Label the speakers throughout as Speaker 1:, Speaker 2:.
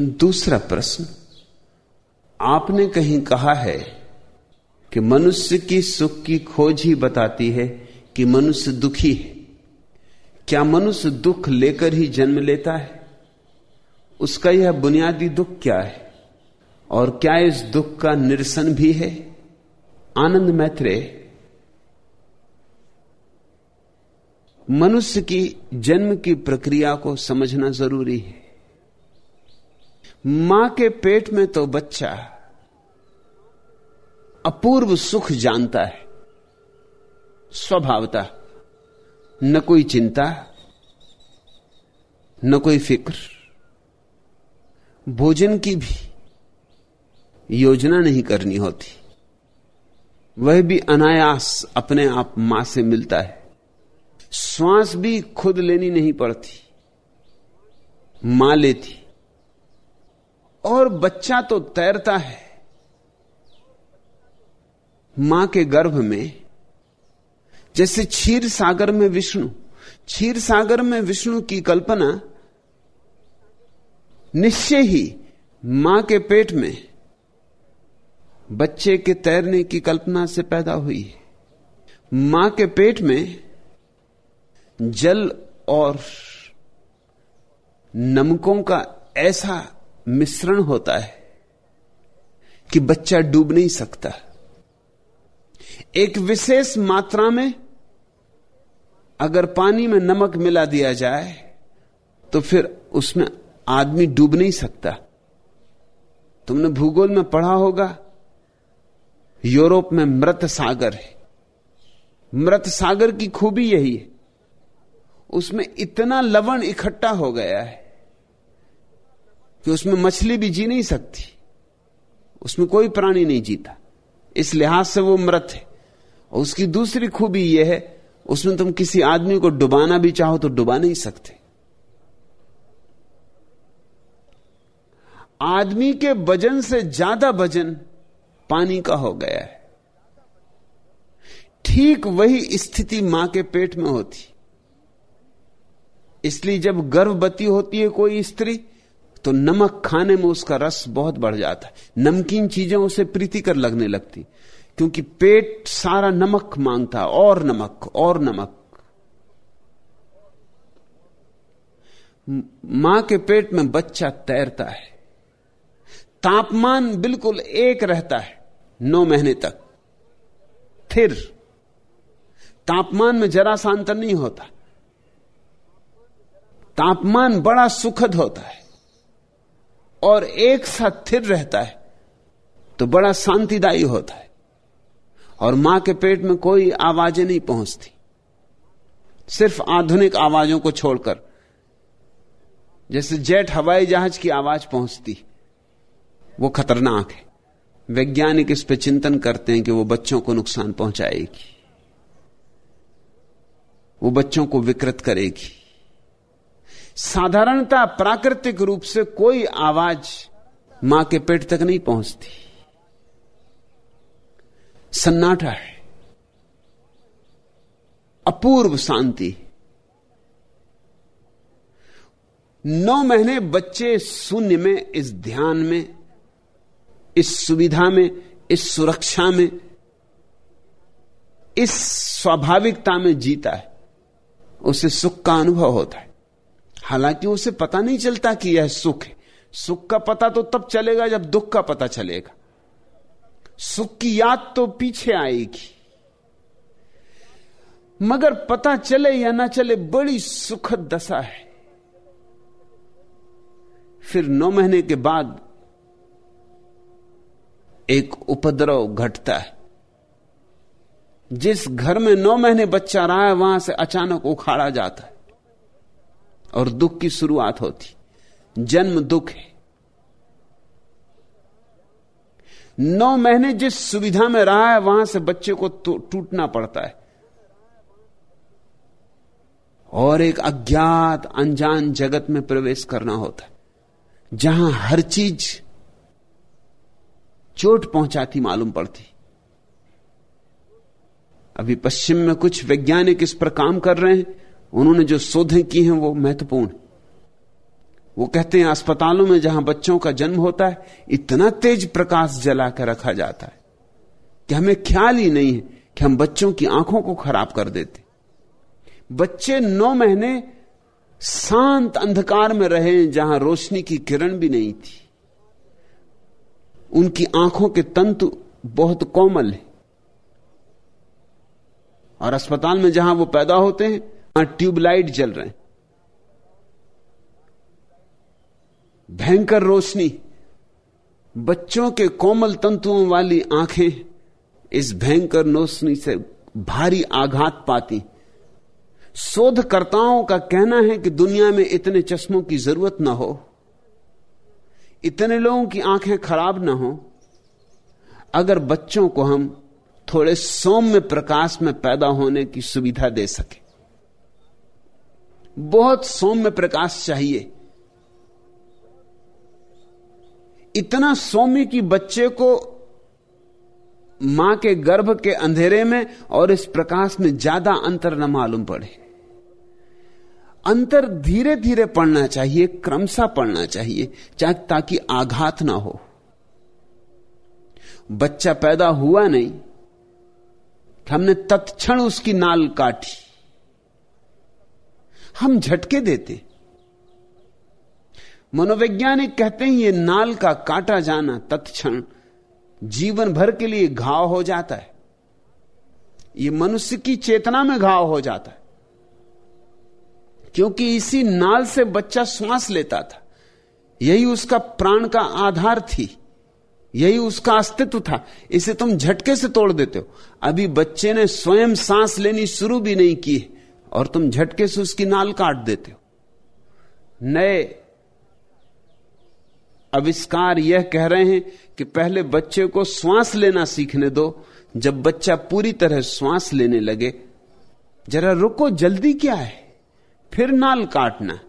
Speaker 1: दूसरा प्रश्न, आपने कहीं कहा है कि मनुष्य की सुख की खोज ही बताती है कि मनुष्य दुखी है। क्या मनुष्य दुख लेकर ही जन्म लेता है? उसका यह बुनियादी दुख क्या है? और क्या इस दुख का निरसन भी है? आनंद मैत्रे मनुष्य की जन्म की प्रक्रिया को समझना ज़रूरी है। माँ के पेट में तो बच्चा अपूर्व सुख जानता है, स्वभावता, न कोई चिंता, न कोई फ़िक्र। भोजन की भी योजना नहीं करनी होती। वह भी अनायास अपने आप माँ से मिलता है। श्वास भी खुद लेनी नहीं पड़ती। माँ लेती। और बच्चा तो तैरता है। माँ के गर्भ में, जैसे क्षीर सागर में विष्णु, क्षीर सागर में विष्णु की कल्पना निश्चय ही माँ के पेट में बच्चे के तैरने की कल्पना से पैदा हुई। है माँ के पेट में जल और नमकों का ऐसा मिश्रण होता है कि बच्चा डूब नहीं सकता। एक विशेष मात्रा में अगर पानी में नमक मिला दिया जाए तो फिर उसमें आदमी डूब नहीं सकता। तुमने भूगोल में पढ़ा होगा, यूरोप में मृत सागर है। मृत सागर की खूबी यही है। उसमें इतना लवण इकट्ठा हो गया है कि उसमें मछली भी जी नहीं सकती। उसमें कोई प्राणी नहीं जीता। इस लिहाज से वो मृत है। और उसकी दूसरी खूबी यह है, उसमें तुम किसी आदमी को डुबाना भी चाहो तो डुबा नहीं सकते। आदमी के वज़न से ज़्यादा वज़न पानी का हो गया है। ठीक वही स्थिति माँ के पेट में होती। इसलिए जब गर्भवती होती है कोई स्त्री तो नमक खाने में उसका रस बहुत बढ़ जाता है। नमकीन चीज़ें उसे प्रीतिकर लगने लगती। क्योंकि पेट सारा नमक माँगता, और नमक और नमक। माँ के पेट में बच्चा तैरता है। तापमान बिल्कुल एक रहता है, नौ महीने तक। फिर तापमान में जरा सा अंतर नहीं होता। तापमान बड़ा सुखद होता है। और एक साथ स्थिर रहता है तो बड़ा शांतिदायी होता है। और माँ के पेट में कोई आवाज़ें नहीं पहुँचती। सिर्फ़ आधुनिक आवाजों को छोड़कर, जैसे जेट हवाई जहाज़ की आवाज़ पहुँचती, वो खतरनाक है। वैज्ञानिक इस पर चिंतन करते हैं कि वो बच्चों को नुकसान पहुंचाएगी, वो बच्चों को विकृत करेगी। साधारणता प्राकृतिक रूप से कोई आवाज़ माँ के पेट तक नहीं पहुँचती। सन्नाटा है। अपूर्व शांति। नौ महीने बच्चे शून्य में इस ध्यान में, इस सुविधा में, इस सुरक्षा में, इस स्वाभाविकता में जीता है। उसे सुख का अनुभव होता है। हालाँकि उसे पता नहीं चलता कि यह सुख है। सुख का पता तो तब चलेगा जब दुख का पता चलेगा। सुख की याद तो पीछे आएगी। मगर पता चले या ना चले, बड़ी सुखद दशा है। फिर नौ महीने के बाद एक उपद्रव घटता है। जिस घर में नौ महीने बच्चा रहा है, वहाँ से अचानक उखाड़ा जाता है। और दुख की शुरुआत होती। जन्म दुख है। नौ महीने जिस सुविधा में रहा है, वहाँ से बच्चे को टूटना पड़ता है। और एक अज्ञात, अनजान जगत में प्रवेश करना होता है। जहाँ हर चीज़ चोट पहुंचाती मालूम पड़ती। अभी पश्चिम में कुछ वैज्ञानिक इस पर काम कर रहे हैं। उन्होंने जो शोधें की हैं वो महत्वपूर्ण। वो कहते हैं, अस्पतालों में जहाँ बच्चों का जन्म होता है, इतना तेज प्रकाश जला कर रखा जाता है कि हमें ख्याल ही नहीं है कि हम बच्चों की आँखों को खराब कर देते। बच्चे नौ महीने शांत अंधकार में रहे जहाँ रोशनी की किरण भी नहीं थी। उनकी आँखों के तंतु बहुत कोमल है। और अस्पताल में जहाँ वो पैदा होते हैं ट्यूबलाइट जल रहे हैं। भयंकर रोशनी। बच्चों के कोमल तंतुओं वाली आँखें इस भयंकर रोशनी से भारी आघात पाती। शोधकर्ताओं का कहना है कि दुनिया में इतने चश्मों की ज़रूरत ना हो, इतने लोगों की आँखें खराब ना हो। अगर बच्चों को हम थोड़े सौम्य प्रकाश में पैदा होने की सुविधा दे सके। बहुत सौम्य प्रकाश चाहिए। इतना सौम्य कि बच्चे को माँ के गर्भ के अंधेरे में और इस प्रकाश में ज़्यादा अंतर न मालूम पड़े। अंतर धीरे धीरे पड़ना चाहिए, क्रमशः पड़ना चाहिए चाहे ताकि आघात ना हो। बच्चा पैदा हुआ नहीं, हमने तत्क्षण उसकी नाल काटी। हम झटके देते। मनोवैज्ञानिक कहते हैं, ये नाल का काटा जाना तत्क्षण जीवन भर के लिए घाव हो जाता है। ये मनुष्य की चेतना में घाव हो जाता है। क्योंकि इसी नाल से बच्चा श्वास लेता था। यही उसका प्राण का आधार थी। यही उसका अस्तित्व था। इसे तुम झटके से तोड़ देते हो। अभी बच्चे ने स्वयं सांस लेनी शुरू भी नहीं की और तुम झटके से उसकी नाल काट देते हो। नए आविष्कार यह कह रहे हैं कि पहले बच्चे को श्वास लेना सीखने दो, जब बच्चा पूरी तरह श्वास लेने लगे, जरा रुको, जल्दी क्या है? फिर नाल काटना।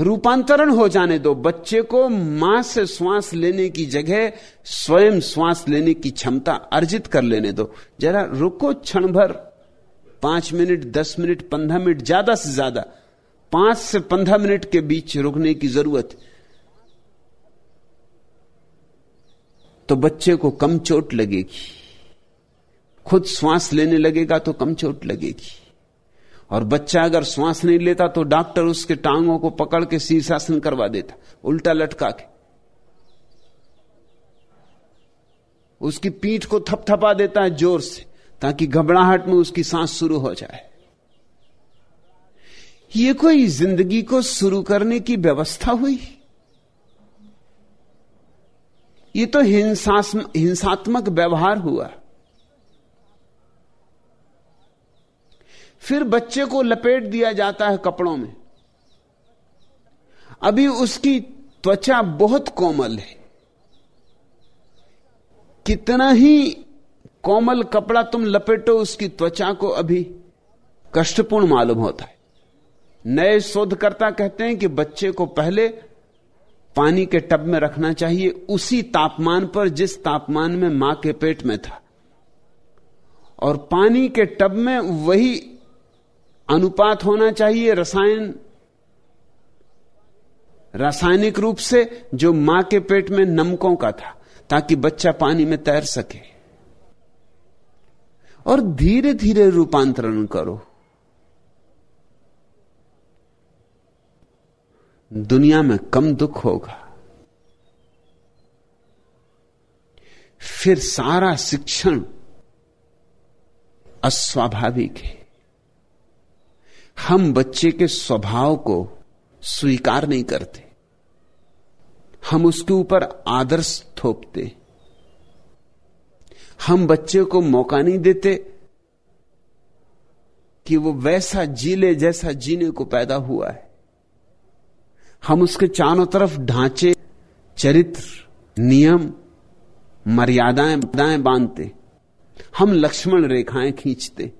Speaker 1: रूपांतरण हो जाने दो, बच्चे को माँ से श्वास लेने की जगह स्वयं श्वास लेने की क्षमता अर्जित कर लेने दो। जरा रुको क्षण भर। पाँच मिनट, दस मिनट, पंद्रह मिनट, ज़्यादा से ज़्यादा, पाँच से पंद्रह मिनट के बीच रुकने की ज़रूरत। तो बच्चे को कम चोट लगेगी। खुद श्वास लेने लगेगा तो कम चोट लगेगी। और बच्चा अगर श्वास नहीं लेता तो डॉक्टर उसके टांगों को पकड़ के शीर्षासन करवा देता, उल्टा लटका के। उसकी पीठ को थपथपा देता है ज़ोर से। ताकि घबराहट में उसकी सांस शुरू हो जाए। ये कोई ज़िंदगी को शुरू करने की व्यवस्था हुई? ये तो हिंसात्मक व्यवहार हुआ। फिर बच्चे को लपेट दिया जाता है कपड़ों में। अभी उसकी त्वचा बहुत कोमल है। कितना ही कोमल कपड़ा तुम लपेटो, उसकी त्वचा को अभी कष्टपूर्ण मालूम होता है। नए शोधकर्ता कहते हैं कि बच्चे को पहले पानी के टब में रखना चाहिए, उसी तापमान पर जिस तापमान में माँ के पेट में था। और पानी के टब में वही अनुपात होना चाहिए रसायन, रासायनिक रूप से, जो माँ के पेट में नमकों का था, ताकि बच्चा पानी में तैर सके। और धीरे धीरे रूपांतरण करो। दुनिया में कम दुख होगा। फिर सारा शिक्षण अस्वाभाविक है। हम बच्चे के स्वभाव को स्वीकार नहीं करते। हम उसके ऊपर आदर्श थोपते। हम बच्चे को मौका नहीं देते कि वो वैसा जीले जैसा जीने को पैदा हुआ है। हम उसके चारों तरफ़ ढांचे, चरित्र, नियम, मर्यादाएँ, दाएँ बांधते। हम लक्ष्मण रेखाएँ खींचते।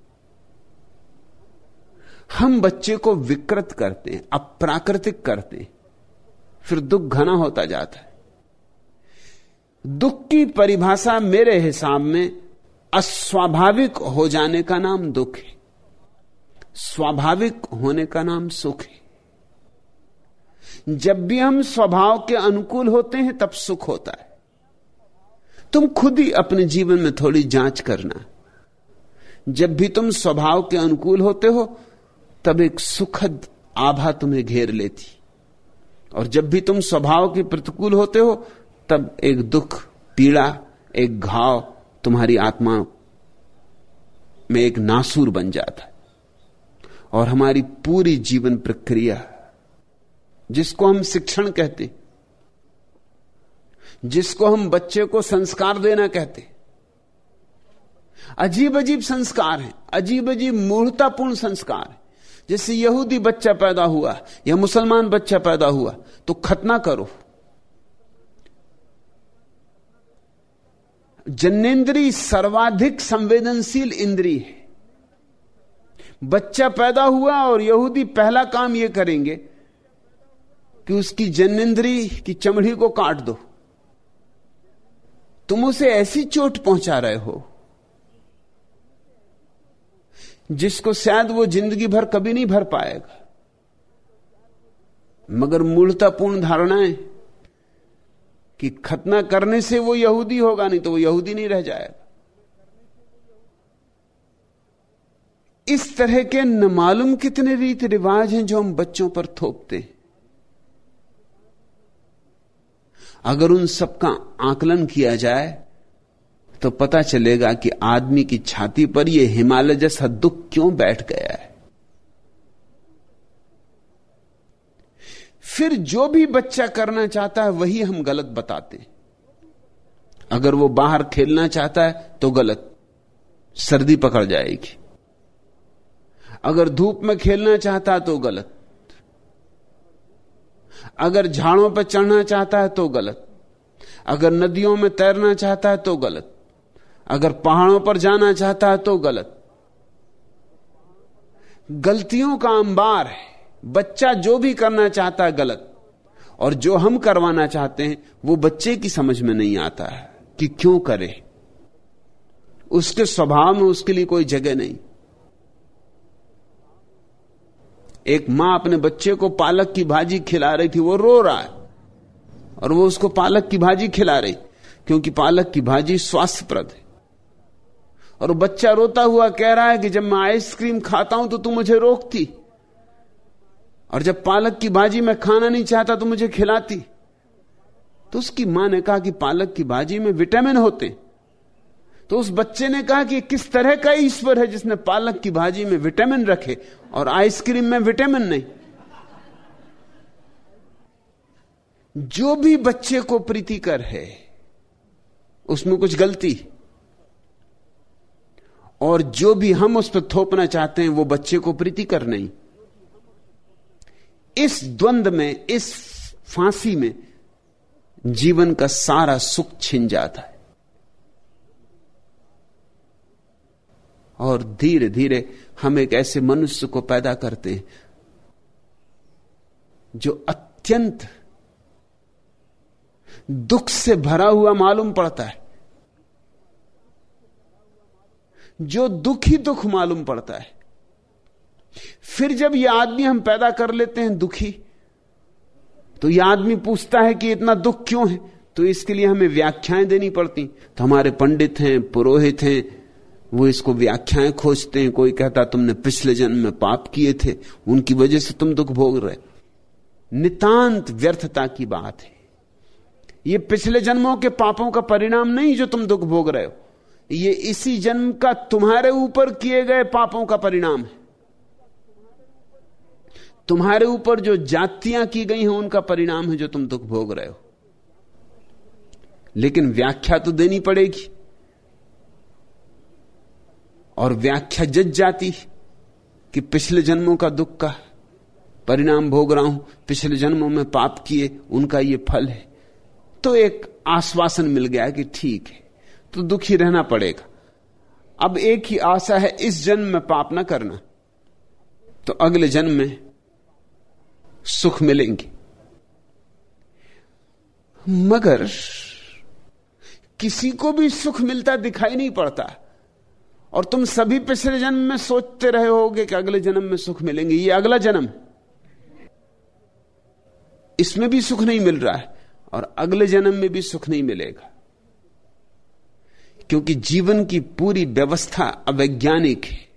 Speaker 1: हम बच्चे को विकृत करते हैं अप्राकृतिक करते। हैं फिर दुख घना होता जाता है। दुख की परिभाषा मेरे हिसाब में अस्वाभाविक हो जाने का नाम दुख है। स्वाभाविक होने का नाम सुख है। जब भी हम स्वभाव के अनुकूल होते हैं, तब सुख होता है। तुम खुद ही अपने जीवन में थोड़ी जाँच करना। जब भी तुम स्वभाव के अनुकूल होते हो, तब एक सुखद आभा तुम्हें घेर लेती। और जब भी तुम स्वभाव के प्रतिकूल होते हो तब एक दुख, पीड़ा, एक घाव तुम्हारी आत्मा में एक नासूर बन जाता है। और हमारी पूरी जीवन प्रक्रिया, जिसको हम शिक्षण कहते, जिसको हम बच्चे को संस्कार देना कहते अजीब अजीब संस्कार हैं अजीब अजीब मूर्तापूर्ण संस्कार है। जैसे यहूदी बच्चा पैदा हुआ या मुसलमान बच्चा पैदा हुआ तो खतना करो। जन्नेन्द्री सर्वाधिक संवेदनशील इंद्री है। बच्चा पैदा हुआ और यहूदी पहला काम यह करेंगे कि उसकी जन्नेन्द्री की चमड़ी को काट दो। तुम उसे ऐसी चोट पहुँचा रहे हो जिसको शायद वो ज़िंदगी भर कभी नहीं भर पाएगा। मगर मूलतापूर्ण धारणाएँ कि खतना करने से वो यहूदी होगा, नहीं तो वो यहूदी नहीं रह जाएगा। इस तरह के न मालूम कितने रीति रिवाज हैं जो हम बच्चों पर थोपते हैं। अगर उन सबका आकलन किया जाए तो पता चलेगा कि आदमी की छाती पर यह हिमालय जैसा दुख क्यों बैठ गया है। फिर जो भी बच्चा करना चाहता है, वही हम गलत बताते अगर वो बाहर खेलना चाहता है तो गलत। सर्दी पकड़ जाएगी। अगर धूप में खेलना चाहता है तो गलत। अगर झाड़ों पर चढ़ना चाहता है तो गलत। अगर नदियों में तैरना चाहता है तो गलत। अगर पहाड़ों पर जाना चाहता है तो गलत। गलतियों का अंबार है। बच्चा जो भी करना चाहता है गलत, और जो हम करवाना चाहते हैं, वो बच्चे की समझ में नहीं आता है कि क्यों करे। उसके स्वभाव में उसके लिए कोई जगह नहीं। एक माँ अपने बच्चे को पालक की भाजी खिला रही थी, वो रो रहा है, और वो उसको पालक की भाजी खिला रही, क्योंकि पालक की भाजी स्वास्थ्यप्रद है। और बच्चा रोता हुआ कह रहा है कि जब मैं आइसक्रीम खाता हूँ तो तू मुझे रोकती। और जब पालक की भाजी में खाना नहीं चाहता तो मुझे खिलाती। तो उसकी माँ ने कहा कि पालक की भाजी में विटामिन होते। तो उस बच्चे ने कहा कि किस तरह का ईश्वर है जिसने पालक की भाजी में विटामिन रखे और आइसक्रीम में विटामिन नहीं। जो भी बच्चे को प्रीतिकर है, उसमें कुछ गलती। और जो भी हम उस पर थोपना चाहते हैं, वो बच्चे को प्रीतिकर नहीं। इस द्वंद में, इस फांसी में जीवन का सारा सुख छिन जाता है। और धीरे धीरे हम एक ऐसे मनुष्य को पैदा करते हैं, जो अत्यंत दुख से भरा हुआ मालूम पड़ता है। जो दुख ही दुख मालूम पड़ता है। फिर जब यह आदमी हम पैदा कर लेते हैं दुखी तो यह आदमी पूछता है कि इतना दुख क्यों है? तो इसके लिए हमें व्याख्याएँ देनी पड़ती। तो हमारे पंडित हैं, पुरोहित हैं, वो इसको व्याख्याएँ खोजते हैं। कोई कहता, तुमने पिछले जन्म में पाप किए थे, उनकी वजह से तुम दुख भोग रहे नितांत व्यर्थता की बात है। ये पिछले जन्मों के पापों का परिणाम नहीं जो तुम दुख भोग रहे हो। ये इसी जन्म का तुम्हारे ऊपर किए गए पापों का परिणाम है। तुम्हारे ऊपर जो जातियाँ की गई हैं, उनका परिणाम है जो तुम दुख भोग रहे हो। लेकिन व्याख्या तो देनी पड़ेगी। और व्याख्या जज जाती कि पिछले जन्मों का दुख का परिणाम भोग रहा हूँ, पिछले जन्मों में पाप किए, उनका यह फल है। तो एक आश्वासन मिल गया कि ठीक है तो दुखी रहना पड़ेगा। अब एक ही आशा है, इस जन्म में पाप ना करना। तो अगले जन्म में सुख मिलेंगे। मगर किसी को भी सुख मिलता दिखाई नहीं पड़ता। और तुम सभी पिछले जन्म में सोचते रहे होगे कि अगले जन्म में सुख मिलेंगे। ये अगला जन्म। इसमें भी सुख नहीं मिल रहा है और अगले जन्म में भी सुख नहीं मिलेगा। क्योंकि जीवन की पूरी व्यवस्था अवैज्ञानिक है,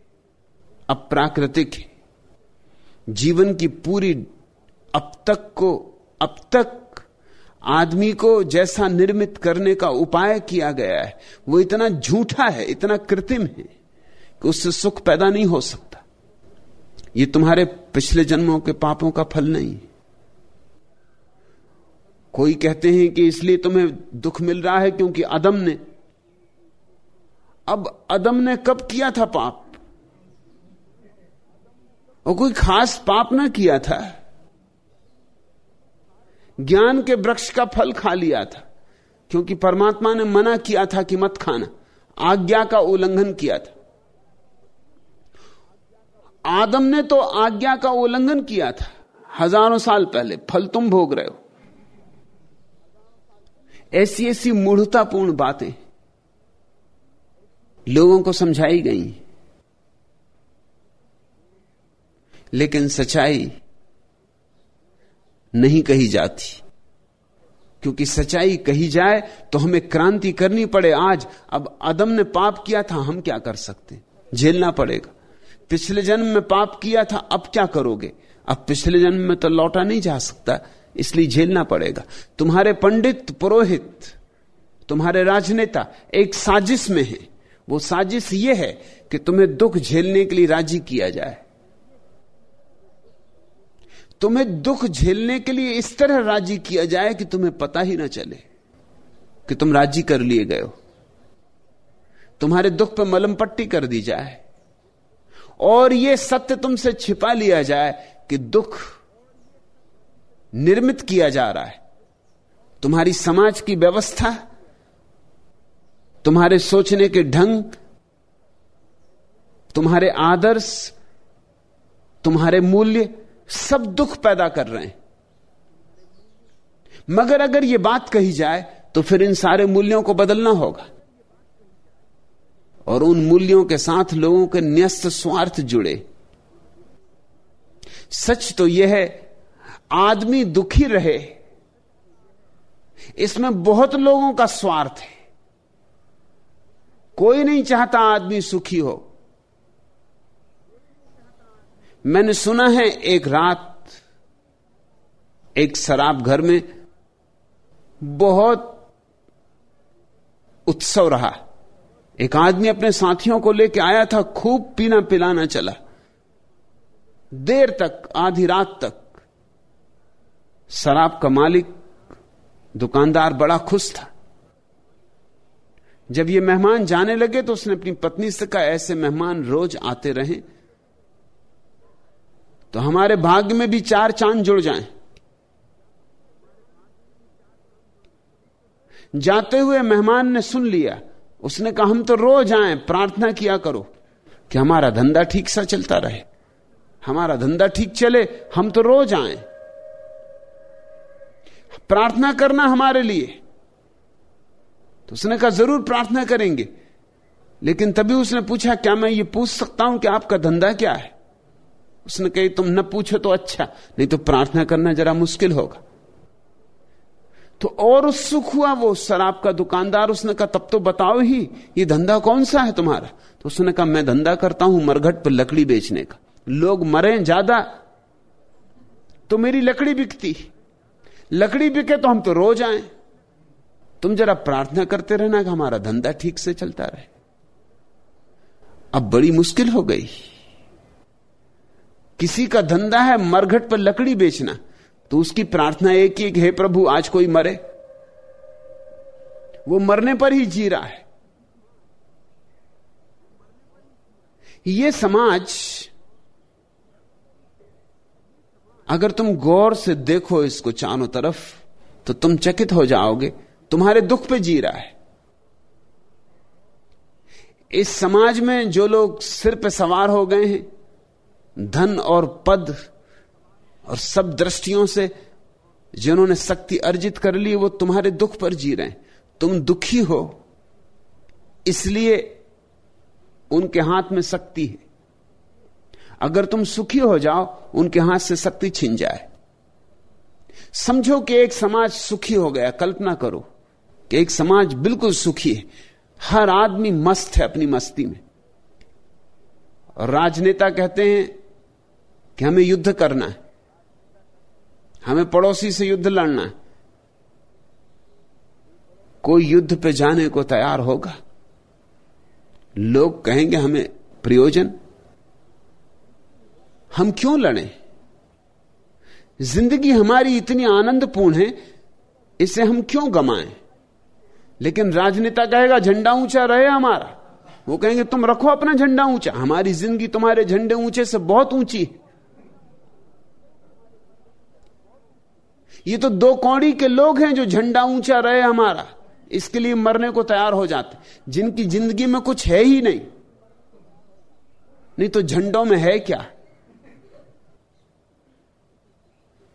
Speaker 1: अप्राकृतिक है। जीवन की पूरी अब तक को, अब तक आदमी को जैसा निर्मित करने का उपाय किया गया है, वो इतना झूठा है, इतना कृत्रिम है कि उससे सुख पैदा नहीं हो सकता। ये तुम्हारे पिछले जन्मों के पापों का फल नहीं। कोई कहते हैं कि इसलिए तुम्हें दुख मिल रहा है क्योंकि अदम ने, अब अदम ने कब किया था पाप? और कोई खास पाप ना किया था। ज्ञान के वृक्ष का फल खा लिया था, क्योंकि परमात्मा ने मना किया था कि मत खाना, आज्ञा का उल्लंघन किया था। आदम ने तो आज्ञा का उल्लंघन किया था, हज़ारों साल पहले, फल तुम भोग रहे हो। ऐसी ऐसी मूढ़तापूर्ण बातें लोगों को समझाई गई। लेकिन सच्चाई नहीं कही जाती। क्योंकि सच्चाई कही जाए तो हमें क्रांति करनी पड़े आज। अब अदम ने पाप किया था, हम क्या कर सकते? झेलना पड़ेगा। पिछले जन्म में पाप किया था, अब क्या करोगे? अब पिछले जन्म में तो लौटा नहीं जा सकता, इसलिए झेलना पड़ेगा। तुम्हारे पंडित, पुरोहित, तुम्हारे राजनेता एक साजिश में है। वो साजिश ये है कि तुम्हें दुख झेलने के लिए राज़ी किया जाए। तुम्हें दुख झेलने के लिए इस तरह राज़ी किया जाए कि तुम्हें पता ही ना चले कि तुम राज़ी कर लिए गए हो। तुम्हारे दुख पर मलम पट्टी कर दी जाए और यह सत्य तुमसे छिपा लिया जाए कि दुख निर्मित किया जा रहा है। तुम्हारी समाज की व्यवस्था, तुम्हारे सोचने के ढंग, तुम्हारे आदर्श, तुम्हारे मूल्य सब दुख पैदा कर रहे हैं। मगर अगर यह बात कही जाए तो फिर इन सारे मूल्यों को बदलना होगा। और उन मूल्यों के साथ लोगों के न्यस्त स्वार्थ जुड़े। सच तो यह है, आदमी दुखी रहे। इसमें बहुत लोगों का स्वार्थ है। कोई नहीं चाहता आदमी सुखी हो। मैंने सुना है एक रात एक शराब घर में बहुत उत्सव रहा। एक आदमी अपने साथियों को लेकर आया था, खूब पीना पिलाना चला। देर तक, आधी रात तक, शराब का मालिक, दुकानदार बड़ा खुश था। जब ये मेहमान जाने लगे तो उसने अपनी पत्नी से कहा, ऐसे मेहमान रोज आते रहें तो हमारे भाग्य में भी चार चाँद जुड़ जाएँ। जाते हुए मेहमान ने सुन लिया। उसने कहा, हम तो रोज आए, प्रार्थना किया करो कि हमारा धंधा ठीक सा चलता रहे। हमारा धंधा ठीक चले, हम तो रोज आए। प्रार्थना करना हमारे लिए। तो उसने कहा, ज़रूर प्रार्थना करेंगे। लेकिन तभी उसने पूछा, क्या मैं ये पूछ सकता हूँ कि आपका धंधा क्या है? उसने कही, तुम न पूछो तो अच्छा नहीं तो प्रार्थना करना जरा मुश्किल होगा। तो और उत्सुक हुआ वो शराब का दुकानदार, उसने कहा, तब तो बताओ ही, ये धंधा कौन सा है तुम्हारा? तो उसने कहा, मैं धंधा करता हूँ मरघट पर लकड़ी बेचने का। लोग मरे ज़्यादा तो मेरी लकड़ी बिकती लकड़ी बिके तो हम तो रोज आए। तुम जरा प्रार्थना करते रहना कि हमारा धंधा ठीक से चलता रहे। अब बड़ी मुश्किल हो गई। किसी का धंधा है, मरघट पर लकड़ी बेचना। तो उसकी प्रार्थना एक ही हे प्रभु, आज कोई मरे। वो मरने पर ही जी रहा है। ये समाज, अगर तुम गौर से देखो इसको चारों तरफ़ तो तुम चकित हो जाओगे। तुम्हारे दुख पे जी रहा है। इस समाज में जो लोग सिर पे सवार हो गए हैं धन और पद और सब दृष्टियों से जिन्होंने शक्ति अर्जित कर ली, वो तुम्हारे दुख पर जी रहे हैं। तुम दुखी हो, इसलिए उनके हाथ में शक्ति है। अगर तुम सुखी हो जाओ, उनके हाथ से शक्ति छिन जाए। समझो कि एक समाज सुखी हो गया, कल्पना करो कि एक समाज बिल्कुल सुखी है। हर आदमी मस्त है अपनी मस्ती में। और राजनेता कहते हैं कि हमें युद्ध करना है। हमें पड़ोसी से युद्ध लड़ना है। कोई युद्ध पे जाने को तैयार होगा? लोग कहेंगे, हमें प्रयोजन? हम क्यों लड़ें? ज़िंदगी हमारी इतनी आनंदपूर्ण है, इसे हम क्यों गमाएँ लेकिन राजनेता कहेगा, झंडा ऊँचा रहे हमारा। वो कहेंगे, तुम रखो अपना झंडा ऊँचा। हमारी ज़िंदगी तुम्हारे झंडे ऊँचे से बहुत ऊँची है। ये तो दो कौड़ी के लोग हैं जो झंडा ऊँचा रहे हमारा। इसके लिए मरने को तैयार हो जाते जिनकी ज़िंदगी में कुछ है ही नहीं। नहीं तो झंडों में है क्या?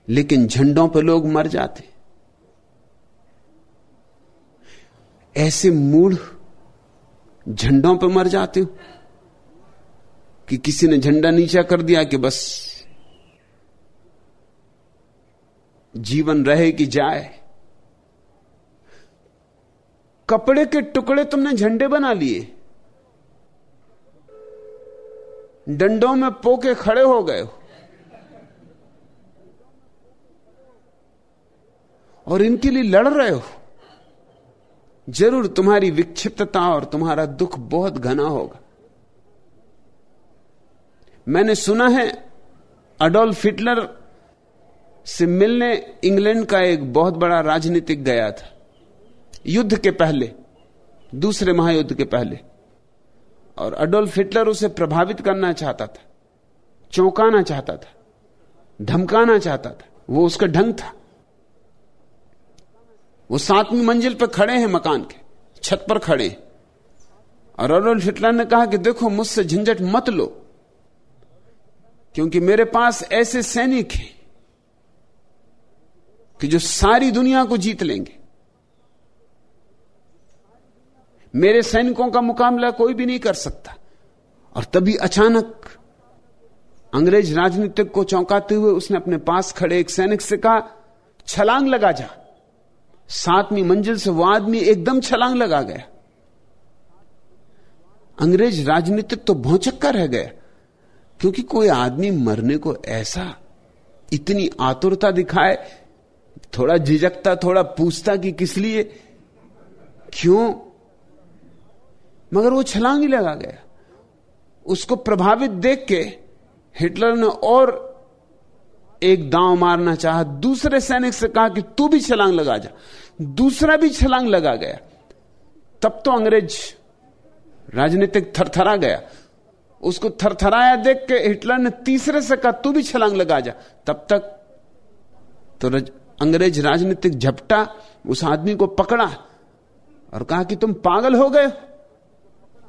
Speaker 1: लेकिन झंडों पर लोग मर जाते ऐसे मूढ़ झंडों पर मर जाते हो कि किसी ने झंडा नीचा कर दिया कि बस जीवन रहे कि जाए। कपड़े के टुकड़े तुमने झंडे बना लिए। डंडों में पोके खड़े हो गए हो। और इनके लिए लड़ रहे हो। ज़रूर तुम्हारी विक्षिप्तता और तुम्हारा दुख बहुत घना होगा। मैंने सुना है, अडोल्फ हिटलर से मिलने इंग्लैंड का एक बहुत बड़ा राजनीतिक गया था। युद्ध के पहले, दूसरे महायुद्ध के पहले। और अडोल्फ हिटलर उसे प्रभावित करना चाहता था, चौंकाना चाहता था, धमकाना चाहता था। वो उसका ढंग था। वो सातवीं मंजिल पर खड़े हैं मकान के, छत पर खड़े और अडोल्फ हिटलर ने कहा कि देखो, मुझसे झंझट मत लो, क्योंकि मेरे पास ऐसे सैनिक हैं कि जो सारी दुनिया को जीत लेंगे। मेरे सैनिकों का मुकाबला कोई भी नहीं कर सकता। और तभी अचानक अंग्रेज़ राजनीतिक को चौंकाते हुए उसने अपने पास खड़े एक सैनिक से कहा, छलांग लगा जा। सातवीं मंजिल से वो आदमी एकदम छलांग लगा गया। अंग्रेज़ राजनीतिक तो भौचक्का रह गया, क्योंकि कोई आदमी मरने को ऐसा इतनी आतुरता दिखाए थोड़ा झिझकता, थोड़ा पूछता कि किस लिए? क्यों? मगर वो छलांग ही लगा गया। उसको प्रभावित देख के हिटलर ने और एक दांव मारना चाहा। दूसरे सैनिक से कहा कि तू भी छलांग लगा जा। दूसरा भी छलांग लगा गया। तब तो अंग्रेज़ राजनीतिक थरथरा गया। उसको थरथराया देख के हिटलर ने तीसरे से कहा, तू भी छलांग लगा जा। तब तक तो अंग्रेज़ राजनीतिक झपटा उस आदमी को पकड़ा और कहा कि तुम पागल हो गए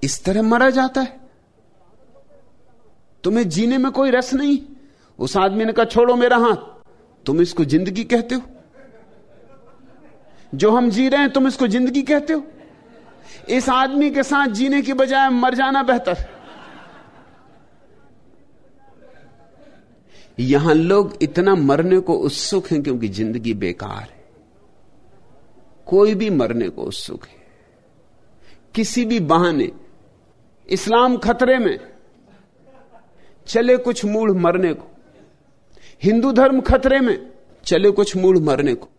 Speaker 1: इस तरह मरा जाता है। तुम्हें जीने में कोई रस नहीं। उस आदमी ने कहा, छोड़ो मेरा हाथ। तुम इसको ज़िंदगी कहते हो। जो हम जी रहे हैं, तुम इसको ज़िंदगी कहते हो। इस आदमी के साथ जीने की बजाय मर जाना बेहतर। यहाँ लोग इतना मरने को उत्सुक हैं क्योंकि ज़िंदगी बेकार है। कोई भी मरने को उत्सुक है। किसी भी बहाने, इस्लाम खतरे में, चले कुछ मूढ़ मरने को। हिंदू धर्म खतरे में, चले कुछ मूढ़ मरने को।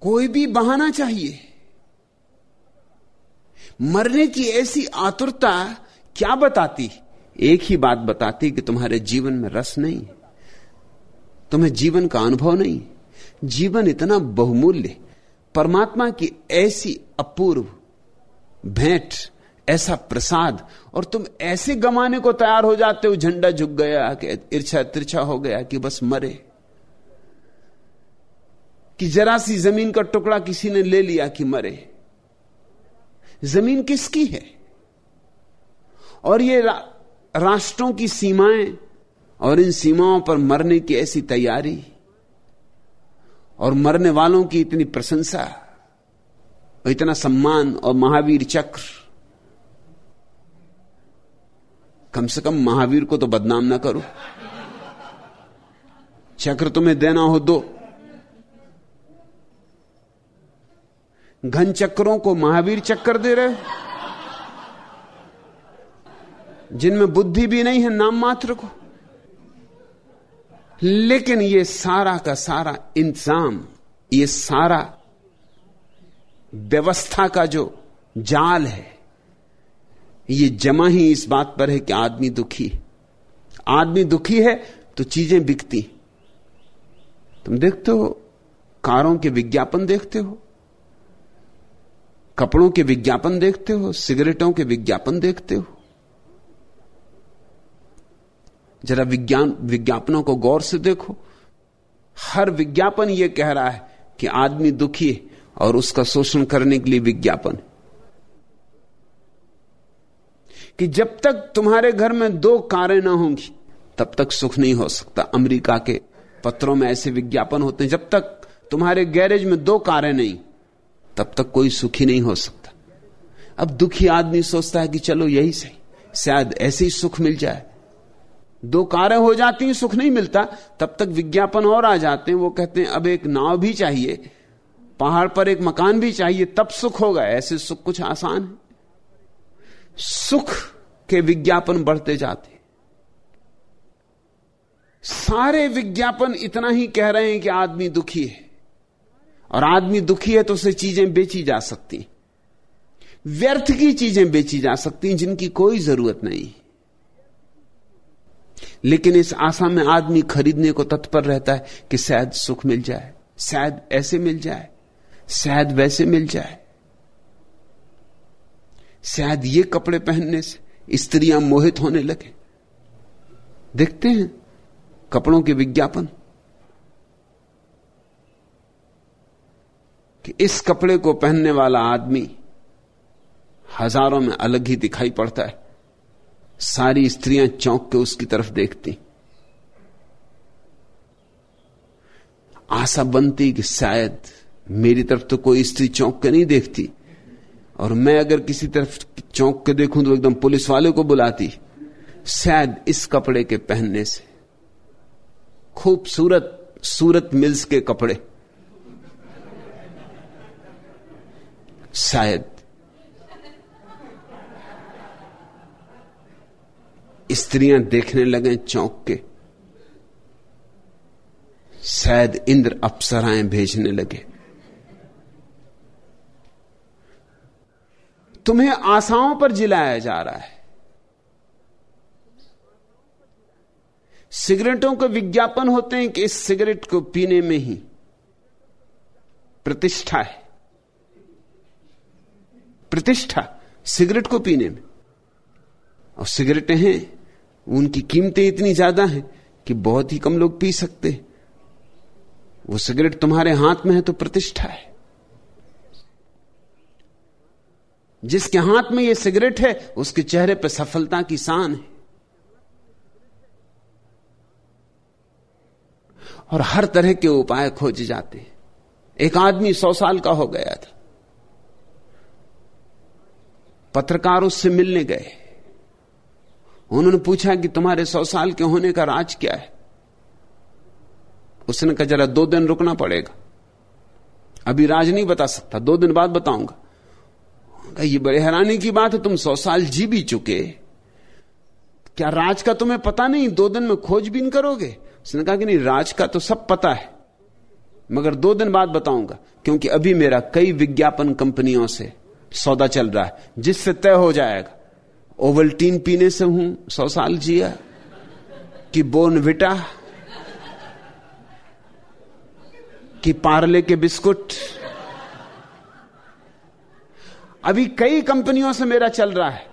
Speaker 1: कोई भी बहाना चाहिए। मरने की ऐसी आतुरता क्या बताती? एक ही बात बताती कि तुम्हारे जीवन में रस नहीं, तुम्हें जीवन का अनुभव नहीं। जीवन इतना बहुमूल्य, परमात्मा की ऐसी अपूर्व भेंट, ऐसा प्रसाद, और तुम ऐसे गमाने को तैयार हो जाते हो, झंडा झुक गया कि इर्छा तिरछा हो गया कि बस मरे। कि जरा सी ज़मीन का टुकड़ा किसी ने ले लिया कि मरे। ज़मीन किसकी है? और ये राष्ट्रों की सीमाएँ और इन सीमाओं पर मरने की ऐसी तैयारी और मरने वालों की इतनी प्रशंसा इतना सम्मान और महावीर चक्र। कम से कम महावीर को तो बदनाम ना करो। चक्र तुम्हें देना हो दो। घन चक्रों को महावीर चक्कर दे रहे जिनमें बुद्धि भी नहीं है, नाम मात्र को। लेकिन ये सारा का सारा इंतज़ाम, ये सारा व्यवस्था का जो जाल है, ये जमा ही इस बात पर है कि आदमी दुखी आदमी दुखी है तो चीज़ें बिकती। तुम देखते हो, कारों के विज्ञापन देखते हो, कपड़ों के विज्ञापन देखते हो, सिगरेटों के विज्ञापन देखते हो जरा विज्ञान, विज्ञापनों को गौर से देखो। हर विज्ञापन यह कह रहा है कि आदमी दुखी है और उसका शोषण करने के लिए विज्ञापन। कि जब तक तुम्हारे घर में दो कारें ना होंगी, तब तक सुख नहीं हो सकता। अमेरिका के पत्रों में ऐसे विज्ञापन होते हैं, जब तक तुम्हारे गैरेज में दो कारें नहीं, तब तक कोई सुखी नहीं हो सकता। अब दुखी आदमी सोचता है कि चलो यही सही, शायद ऐसे ही सुख मिल जाए। दो कारें हो जाती हैं, सुख नहीं मिलता। तब तक विज्ञापन और आ जाते हैं। वो कहते हैं, अब एक नाव भी चाहिए, पहाड़ पर एक मकान भी चाहिए, तब सुख होगा। ऐसे सुख कुछ आसान है। सुख के विज्ञापन बढ़ते जाते सारे विज्ञापन इतना ही कह रहे हैं कि आदमी दुखी है। और आदमी दुखी है तो उसे चीज़ें बेची जा सकती व्यर्थ की चीज़ें बेची जा सकती जिनकी कोई ज़रूरत नहीं। लेकिन इस आशा में आदमी खरीदने को तत्पर रहता है कि शायद सुख मिल जाए, शायद ऐसे मिल जाए, शायद वैसे मिल जाए। शायद ये कपड़े पहनने से स्त्रियाँ मोहित होने लगे। देखते हैं कपड़ों के विज्ञापन कि इस कपड़े को पहनने वाला आदमी हज़ारों में अलग ही दिखाई पड़ता है। सारी स्त्रियाँ चौंक के उसकी तरफ़ देखती। आशा बनती कि शायद मेरी तरफ़ तो कोई स्त्री चौंक के नहीं देखती। और मैं अगर किसी तरफ़ चौंक के देखूँ तो एकदम पुलिस वाले को बुलाती, शायद इस कपड़े के पहनने से। खूबसूरत सूरत मिल्स के कपड़े। शायद स्त्रियाँ देखने लगे चौंक के। शायद इंद्र अप्सराएँ भेजने लगे। तुम्हें आशाओं पर जिलाया जा रहा है। सिगरेटों के विज्ञापन होते हैं कि इस सिगरेट को पीने में ही प्रतिष्ठा है। प्रतिष्ठा सिगरेट को पीने में। और सिगरेटें हैं। उनकी कीमतें इतनी ज़्यादा हैं कि बहुत ही कम लोग पी सकते वो सिगरेट तुम्हारे हाथ में है तो प्रतिष्ठा है। जिसके हाथ में यह सिगरेट है, उसके चेहरे पर सफलता की शान है। और हर तरह के उपाय खोजे जाते हैं। एक आदमी सौ साल का हो गया था। पत्रकार उससे मिलने गए। उन्होंने पूछा कि तुम्हारे सौ साल के होने का राज क्या है? उसने कहा, जरा दो दिन रुकना पड़ेगा। अभी राज नहीं बता सकता, दो दिन बाद बताऊँगा। ये बड़े हैरानी की बात है, तुम सौ साल जी भी चुके। क्या राज का तुम्हें पता नहीं? दो दिन में खोजबीन करोगे? उसने कहा कि नहीं, राज का तो सब पता है। मगर दो दिन बाद बताऊँगा, क्योंकि अभी मेरा कई विज्ञापन कंपनियों से सौदा चल रहा है, जिससे तय हो जाएगा। ओवल्टीन पीने से हूँ, सौ साल जिया, कि बोनविटा कि पार्ले के बिस्कुट। अभी कई कंपनियों से मेरा चल रहा है।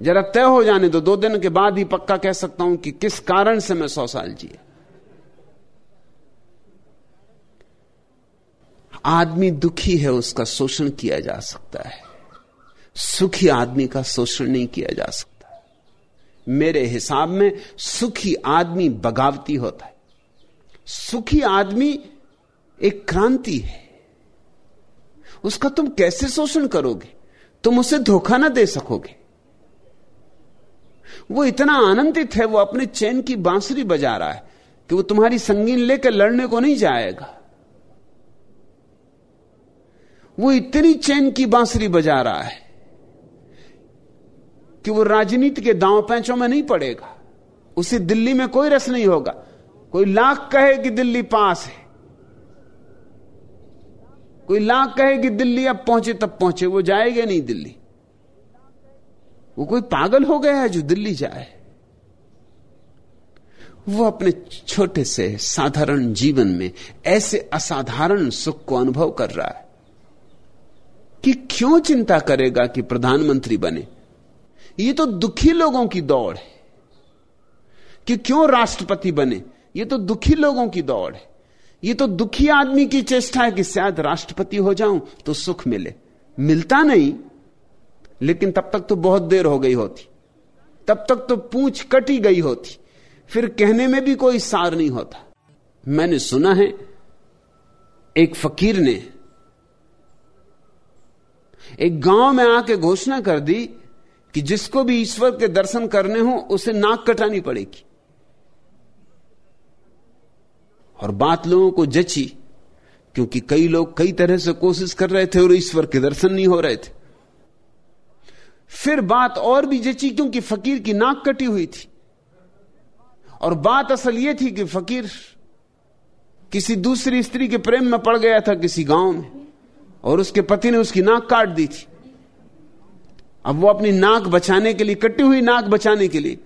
Speaker 1: जरा तय हो जाने दो दो दिन के बाद ही पक्का कह सकता हूँ कि किस कारण से मैं सौ साल जिए आदमी दुखी है, उसका शोषण किया जा सकता है। सुखी आदमी का शोषण नहीं किया जा सकता। मेरे हिसाब में सुखी आदमी बगावती होता है। सुखी आदमी एक क्रांति है। उसका तुम कैसे शोषण करोगे? तुम उसे धोखा ना दे सकोगे। वो इतना आनंदित है, वो अपने चैन की बांसुरी बजा रहा है कि वो तुम्हारी संगीन लेकर लड़ने को नहीं जाएगा। वो इतनी चैन की बांसुरी बजा रहा है। कि वो राजनीति के दांव पैंचों में नहीं पड़ेगा। उसे दिल्ली में कोई रस नहीं होगा। कोई लाख कहे कि दिल्ली पास है। कोई लाख कहे कि दिल्ली अब पहुँचे तब पहुँचे, वो जाएगा नहीं दिल्ली। वो कोई पागल हो गया है जो दिल्ली जाए। वो अपने छोटे से साधारण जीवन में ऐसे असाधारण सुख को अनुभव कर रहा है कि क्यों चिंता करेगा कि प्रधानमंत्री बने? ये तो दुखी लोगों की दौड़ है कि क्यों राष्ट्रपति बने? ये तो दुखी लोगों की दौड़ है। ये तो दुखी आदमी की चेष्टा है कि शायद राष्ट्रपति हो जाऊँ तो सुख मिले। मिलता नहीं, लेकिन तब तक तो बहुत देर हो गई होती। तब तक तो पूछ कटी गई होती। फिर कहने में भी कोई सार नहीं होता। मैंने सुना है, एक फकीर ने एक गाँव में आके घोषणा कर दी कि जिसको भी ईश्वर के दर्शन करने हो, उसे नाक कटानी पड़ेगी। और बात लोगों को जची, क्योंकि कई लोग कई तरह से कोशिश कर रहे थे और ईश्वर के दर्शन नहीं हो रहे थे। फिर बात और भी जची, क्योंकि फकीर की नाक कटी हुई थी। और बात असल यह थी कि फकीर किसी दूसरी स्त्री के प्रेम में पड़ गया था किसी गाँव में, और उसके पति ने उसकी नाक काट दी थी। अब वो अपनी नाक बचाने के लिए, कटी हुई नाक बचाने के लिए,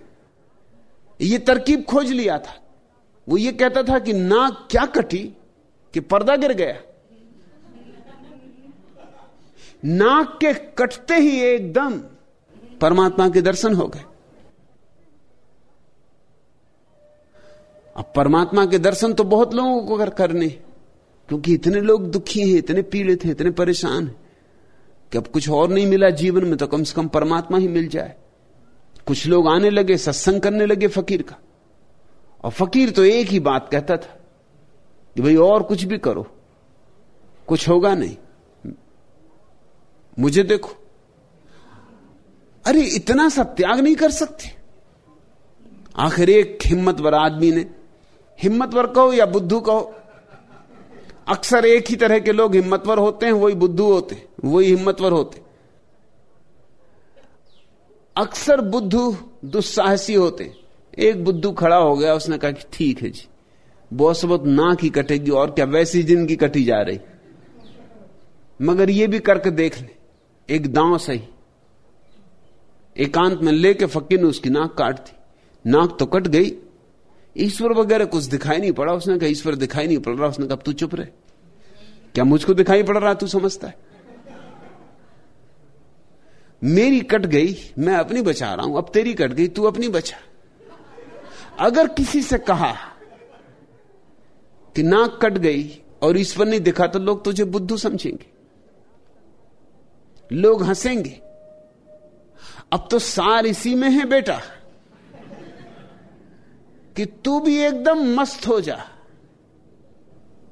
Speaker 1: ये तरकीब खोज लिया था। वो ये कहता था कि नाक क्या कटी कि पर्दा गिर गया। नाक के कटते ही एकदम परमात्मा के दर्शन हो गए। अब परमात्मा के दर्शन तो बहुत लोगों को कर करने, क्योंकि इतने लोग दुखी हैं, इतने पीड़ित हैं, इतने परेशान हैं। कि अब कुछ और नहीं मिला जीवन में तो कम से कम परमात्मा ही मिल जाए। कुछ लोग आने लगे, सत्संग करने लगे फकीर का। और फकीर तो एक ही बात कहता था कि भाई और कुछ भी करो। कुछ होगा नहीं। मुझे देखो। अरे इतना सा त्याग नहीं कर सकते। आखिर एक हिम्मतवर आदमी ने, हिम्मतवर कहो या बुद्धू कहो, अक्सर एक ही तरह के लोग हिम्मतवर होते हैं, वही बुद्धू होते वही हिम्मतवर होते। अक्सर बुद्धू दुस्साहसी होते। एक बुद्धू खड़ा हो गया, उसने कहा कि ठीक है जी बहुत बहुत नाक ही कटेगी, और क्या वैसी ज़िंदगी कटी जा रही। मगर ये भी करके देख ले, एक दांव सही। एकांत में लेके फकीर ने उसकी नाक काट दी। नाक तो कट गई। ईश्वर वगैरह कुछ दिखाई नहीं पड़ा। उसने कहा, ईश्वर दिखाई नहीं पड़ रहा। उसने कहा तू चुप रहे। क्या मुझको दिखाई पड़ रहा, तू समझता है? मेरी कट गई, मैं अपनी बचा रहा हूँ, अब तेरी कट गई, तू अपनी बचा। अगर किसी से कहा कि नाक कट गई और ईश्वर नहीं दिखा तो लोग तुझे बुद्धू समझेंगे। लोग हंसेंगे। अब तो सार इसी में है बेटा, कि तू भी एकदम मस्त हो जा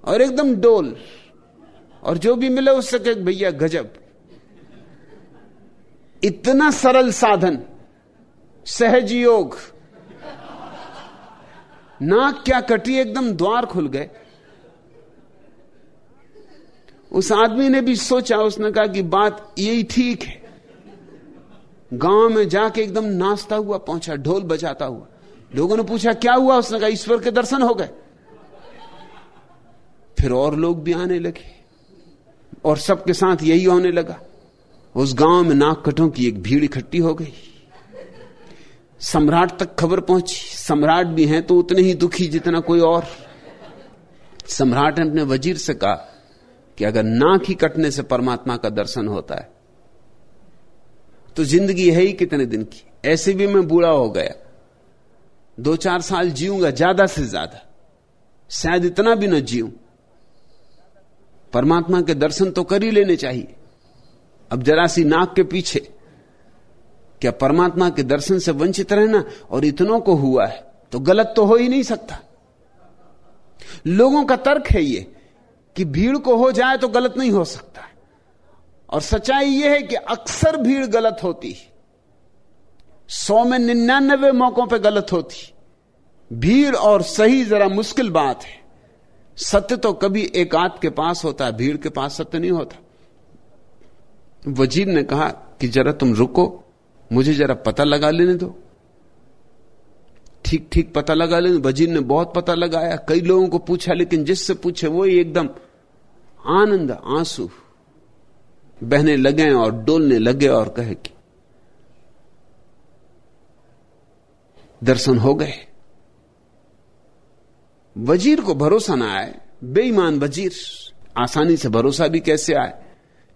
Speaker 1: और एकदम डोल, और जो भी मिले उससे कह, भैया, गजब। इतना सरल साधन, सहज योग। नाक क्या कटी, एकदम द्वार खुल गए। उस आदमी ने भी सोचा, उसने कहा कि बात यही ठीक है। गाँव में जाके एकदम नाचता हुआ पहुँचा, ढोल बजाता हुआ। लोगों ने पूछा, क्या हुआ? उसने कहा, ईश्वर के दर्शन हो गए। फिर और लोग भी आने लगे, और सबके साथ यही होने लगा। उस गाँव में नाक कटों की एक भीड़ इकट्ठी हो गई। सम्राट तक खबर पहुँची। सम्राट भी हैं तो उतने ही दुखी जितना कोई और। सम्राट ने अपने वज़ीर से कहा कि अगर नाक ही कटने से परमात्मा का दर्शन होता है तो ज़िंदगी है ही कितने दिन की। ऐसे भी मैं बूढ़ा हो गया। दो चार साल जीऊँगा, ज़्यादा से ज़्यादा। शायद इतना भी न जीऊं। परमात्मा के दर्शन तो कर ही लेने चाहिए। अब जरा सी नाक के पीछे। क्या परमात्मा के दर्शन से वंचित रहना और इतनों को हुआ है तो गलत तो हो ही नहीं सकता। लोगों का तर्क है ये, कि भीड़ को हो जाए तो गलत नहीं हो सकता। और सच्चाई यह है कि अक्सर भीड़ गलत होती सौ में निन्यानबे मौकों पे गलत होती भीड़ और सही जरा मुश्किल बात है। सत्य तो कभी एक के पास होता है, भीड़ के पास सत्य नहीं होता। वज़ीर ने कहा कि जरा तुम रुको, मुझे जरा पता लगा लेने दो। ठीक ठीक पता लगा लेने वज़ीर ने बहुत पता लगाया, कई लोगों को पूछा, लेकिन जिससे पूछे वो ही एकदम आनंद, आँसू बहने लगे और डोलने लगे और कहे कि, दर्शन हो गए। वज़ीर को भरोसा ना आए। बेईमान वज़ीर, आसानी से भरोसा भी कैसे आए?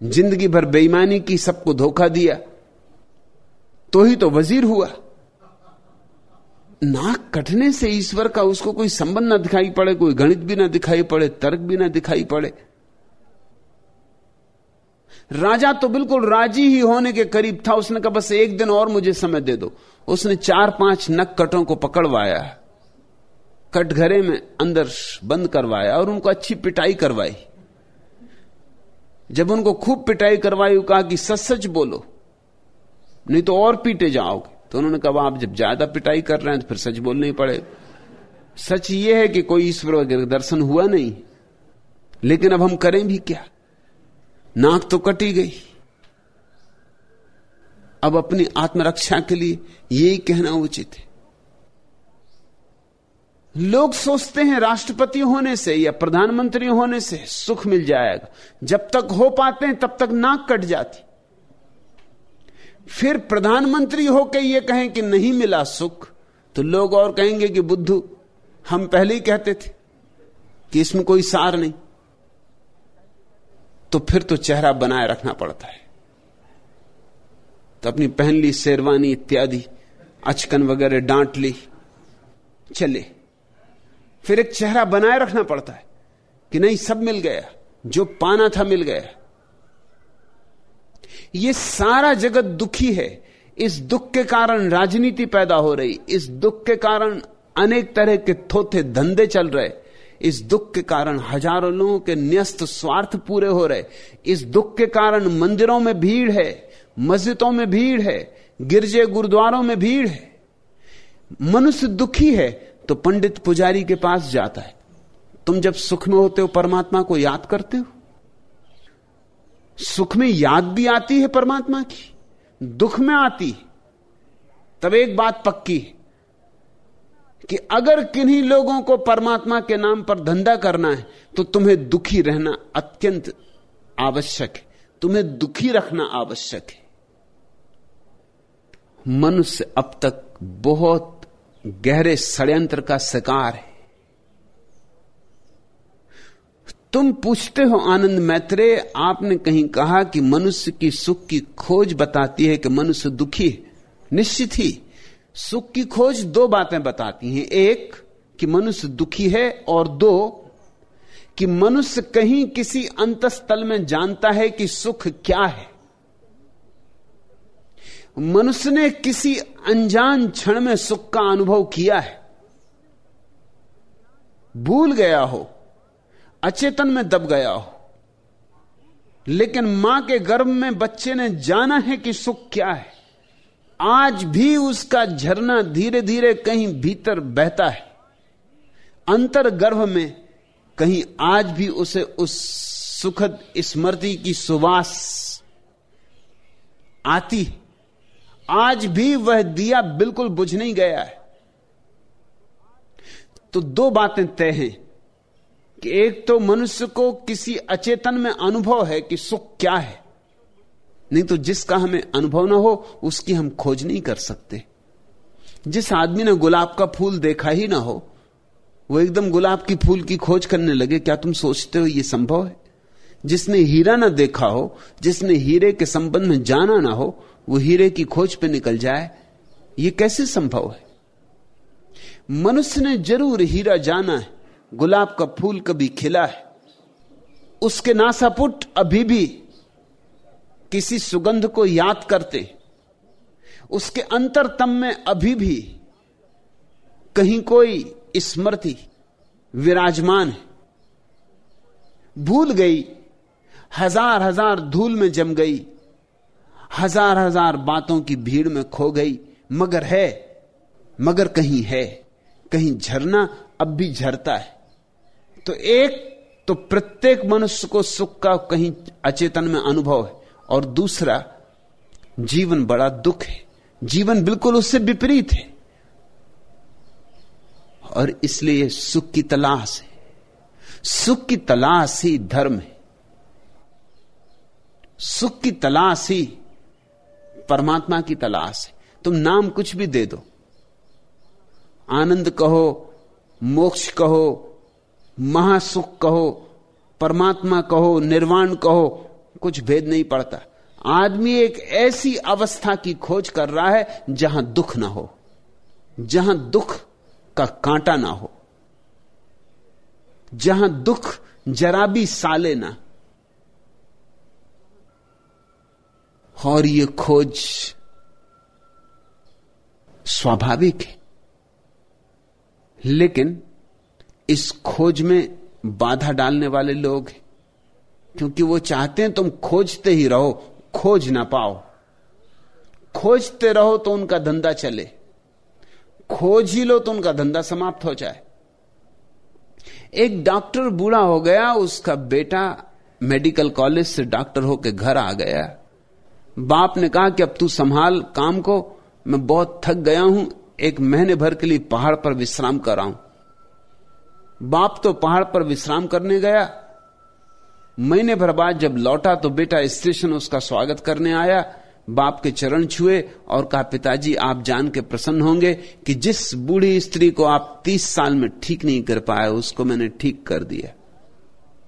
Speaker 1: ज़िंदगी भर बेईमानी की सबको धोखा दिया। तो ही तो वज़ीर हुआ। नाक कटने से ईश्वर का उसको कोई संबंध ना दिखाई पड़े, कोई गणित भी ना दिखाई पड़े, तर्क भी ना दिखाई पड़े। राजा तो बिल्कुल राज़ी ही होने के करीब था। उसने कहा, बस एक दिन और मुझे समय दे दो। उसने चार पाँच नक कटों को पकड़वाया। कटघरे में अंदर बंद करवाया और उनको अच्छी पिटाई करवाई। जब उनको खूब पिटाई करवाई कहा कि सच सच बोलो, नहीं तो और पीटे जाओगे। तो उन्होंने कहा आप जब ज़्यादा पिटाई कर रहे हैं तो फिर सच बोलना ही पड़े सच ये है कि कोई ईश्वर वगैरह दर्शन हुआ नहीं। लेकिन अब हम करें भी क्या? नाक तो कटी गई। अब अपनी आत्मरक्षा के लिए यही कहना उचित है। लोग सोचते हैं राष्ट्रपति होने से या प्रधानमंत्री होने से सुख मिल जाएगा। जब तक हो पाते हैं, तब तक नाक कट जाती। फिर प्रधानमंत्री होकर ये कहें कि नहीं मिला सुख तो लोग और कहेंगे कि बुद्धू, हम पहले ही कहते थे कि इसमें कोई सार नहीं। तो फिर तो चेहरा बनाए रखना पड़ता है। तो अपनी पहन ली, शेरवानी इत्यादि, अचकन वगैरह डांट ली, चले। फिर एक चेहरा बनाए रखना पड़ता है कि नहीं, सब मिल गया, जो पाना था मिल गया। यह सारा जगत दुखी है। इस दुख के कारण राजनीति पैदा हो रही, इस दुख के कारण अनेक तरह के थोथे धंधे चल रहे, इस दुख के कारण हज़ारों लोगों के न्यस्त स्वार्थ पूरे हो रहे, इस दुख के कारण मंदिरों में भीड़ है, मस्जिदों में भीड़ है, गिरजे गुरुद्वारों में भीड़ है। मनुष्य दुखी है तो पंडित पुजारी के पास जाता है। तुम जब सुख में होते हो, परमात्मा को याद करते हो? सुख में याद भी आती है परमात्मा की, दुख में आती है। तब एक बात पक्की है कि अगर किन्हीं लोगों को परमात्मा के नाम पर धंधा करना है तो तुम्हें दुखी रहना अत्यंत आवश्यक है। तुम्हें दुखी रखना आवश्यक है। मनुष्य अब तक बहुत गहरे षड्यंत्र का शिकार है। तुम पूछते हो, आनंद मैत्रे आपने कहीं कहा कि मनुष्य की सुख की खोज बताती है कि मनुष्य दुखी है। निश्चित ही, सुख की खोज दो बातें बताती हैं। एक, कि मनुष्य दुखी है, और दो, कि मनुष्य कहीं किसी अंतस्थल में जानता है कि सुख क्या है। मनुष्य ने किसी अनजान क्षण में सुख का अनुभव किया है। भूल गया हो, अचेतन में दब गया हो, लेकिन माँ के गर्भ में बच्चे ने जाना है कि सुख क्या है। आज भी उसका झरना धीरे धीरे कहीं भीतर बहता है। अंतर गर्भ में कहीं आज भी उसे उस सुखद स्मृति की सुवास आती है। आज भी वह दिया बिल्कुल बुझ नहीं गया है। तो दो बातें तय हैं कि एक तो मनुष्य को किसी अचेतन में अनुभव है कि सुख क्या है। नहीं तो जिसका हमें अनुभव ना हो, उसकी हम खोज नहीं कर सकते। जिस आदमी ने गुलाब का फूल देखा ही ना हो, वो एकदम गुलाब की फूल की खोज करने लगे, क्या तुम सोचते हो ये संभव है? जिसने हीरा ना देखा हो, जिसने हीरे के संबंध में जाना ना हो वो हीरे की खोज पे निकल जाए, ये कैसे संभव है? मनुष्य ने ज़रूर हीरा जाना है, गुलाब का फूल कभी खिला है। उसके नासापुट अभी भी किसी सुगंध को याद करते। उसके अंतरतम में अभी भी कहीं कोई स्मृति विराजमान है। भूल गई, हज़ार हज़ार धूल में जम गई हज़ार हज़ार बातों की भीड़ में खो गई। मगर है, मगर कहीं है, कहीं झरना अब भी झरता है। तो एक तो प्रत्येक मनुष्य को सुख का कहीं अचेतन में अनुभव है, और दूसरा, जीवन बड़ा दुख है। जीवन बिल्कुल उससे विपरीत है। और इसलिए सुख की तलाश है। सुख की तलाश ही धर्म है। सुख की तलाश ही परमात्मा की तलाश है। तुम नाम कुछ भी दे दो। आनंद कहो, मोक्ष कहो, महासुख कहो, परमात्मा कहो, निर्वाण कहो, कुछ भेद नहीं पड़ता। आदमी एक ऐसी अवस्था की खोज कर रहा है जहाँ दुख ना हो, जहाँ दुख का कांटा ना हो, जहाँ दुख जरा भी साले ना और ये खोज स्वाभाविक है। लेकिन इस खोज में बाधा डालने वाले लोग हैं, क्योंकि वो चाहते हैं तुम खोजते ही रहो, खोज ना पाओ। खोजते रहो तो उनका धंधा चले। खोज ही लो तो उनका धंधा समाप्त हो जाए। एक डॉक्टर बूढ़ा हो गया, उसका बेटा मेडिकल कॉलेज से डॉक्टर होकर घर आ गया। बाप ने कहा कि अब तू संभाल काम को, मैं बहुत थक गया हूँ, एक महीने भर के लिए पहाड़ पर विश्राम कर रहा हूँ। बाप तो पहाड़ पर विश्राम करने गया। महीने भर बाद जब लौटा तो बेटा स्टेशन उसका स्वागत करने आया। बाप के चरण छुए और कहा, पिताजी, आप जान के प्रसन्न होंगे कि जिस बूढ़ी स्त्री को आप तीस साल में ठीक नहीं कर पाए, उसको मैंने ठीक कर दिया।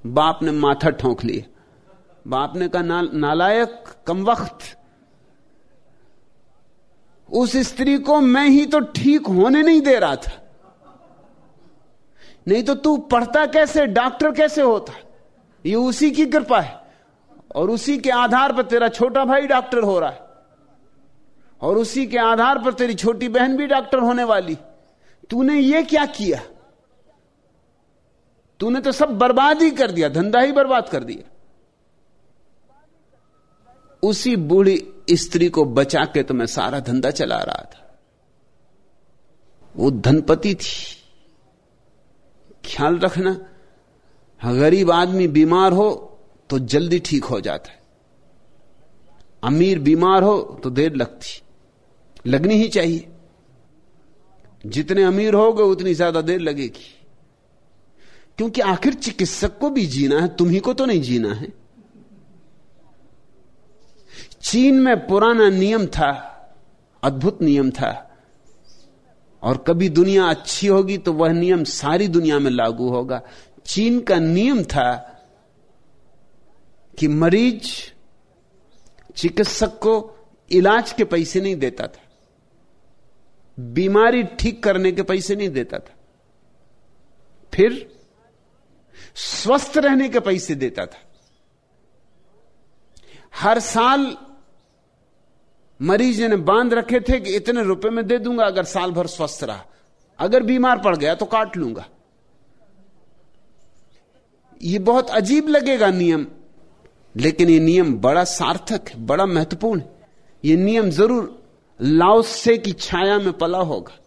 Speaker 1: बाप ने माथा ठोंक लिया बाप ने कहा ना, नालायक कम वक्त। उस स्त्री को मैं ही तो ठीक होने नहीं दे रहा था। नहीं तो तू पढ़ता कैसे डॉक्टर कैसे होता? ये उसी की कृपा है। और उसी के आधार पर तेरा छोटा भाई डॉक्टर हो रहा है। और उसी के आधार पर तेरी छोटी बहन भी डॉक्टर होने वाली। तूने ये क्या किया? तूने तो सब बर्बाद ही कर दिया धंधा ही बर्बाद कर दिया। उसी बूढ़ी स्त्री को बचा के तो मैं सारा धंधा चला रहा था। वो धनपति थी। ख्याल रखना, गरीब आदमी बीमार हो तो जल्दी ठीक हो जाता है। अमीर बीमार हो तो देर लगती। लगनी ही चाहिए। जितने अमीर होगे उतनी ज़्यादा देर लगेगी। क्योंकि आखिर चिकित्सक को भी जीना है, तुम्ही को तो नहीं जीना है। चीन में पुराना नियम था, अद्भुत नियम था। और कभी दुनिया अच्छी होगी तो वह नियम सारी दुनिया में लागू होगा। चीन का नियम था कि मरीज़ चिकित्सक को इलाज के पैसे नहीं देता था। बीमारी ठीक करने के पैसे नहीं देता था। फिर स्वस्थ रहने के पैसे देता था। हर साल मरीज़ ने बाँध रखे थे कि इतने रुपए में दे दूँगा, अगर साल भर स्वस्थ रहा। अगर बीमार पड़ गया तो काट लूँगा। यह बहुत अजीब लगेगा नियम, लेकिन यह नियम बड़ा सार्थक है, बड़ा महत्वपूर्ण है। यह नियम ज़रूर लाओसे की छाया में पला होगा।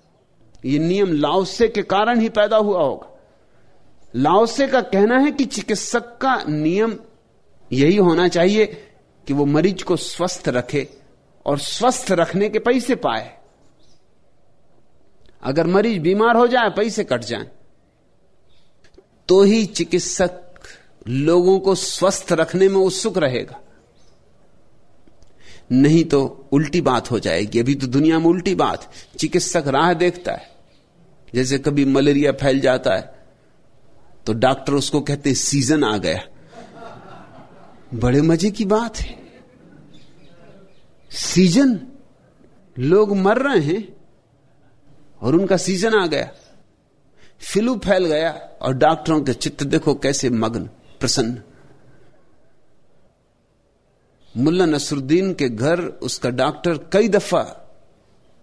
Speaker 1: यह नियम लाओसे के कारण ही पैदा हुआ होगा। लाओसे का कहना है कि चिकित्सक का नियम यही होना चाहिए कि वो मरीज़ को स्वस्थ रखे। और स्वस्थ रखने के पैसे पाए। अगर मरीज़ बीमार हो जाए, पैसे कट जाए। तो ही चिकित्सक लोगों को स्वस्थ रखने में उत्सुक रहेगा। नहीं तो उल्टी बात हो जाएगी। अभी तो दुनिया में उल्टी बात। चिकित्सक राह देखता है। जैसे कभी मलेरिया फैल जाता है तो डॉक्टर उसको कहते सीज़न आ गया। बड़े मज़े की बात है। सीज़न लोग मर रहे हैं और उनका सीज़न आ गया। फ्लू फैल गया और डॉक्टरों के चित्र देखो कैसे मग्न, प्रसन्न। मुल्ला नसरुद्दीन के घर, उसका डॉक्टर कई दफ़ा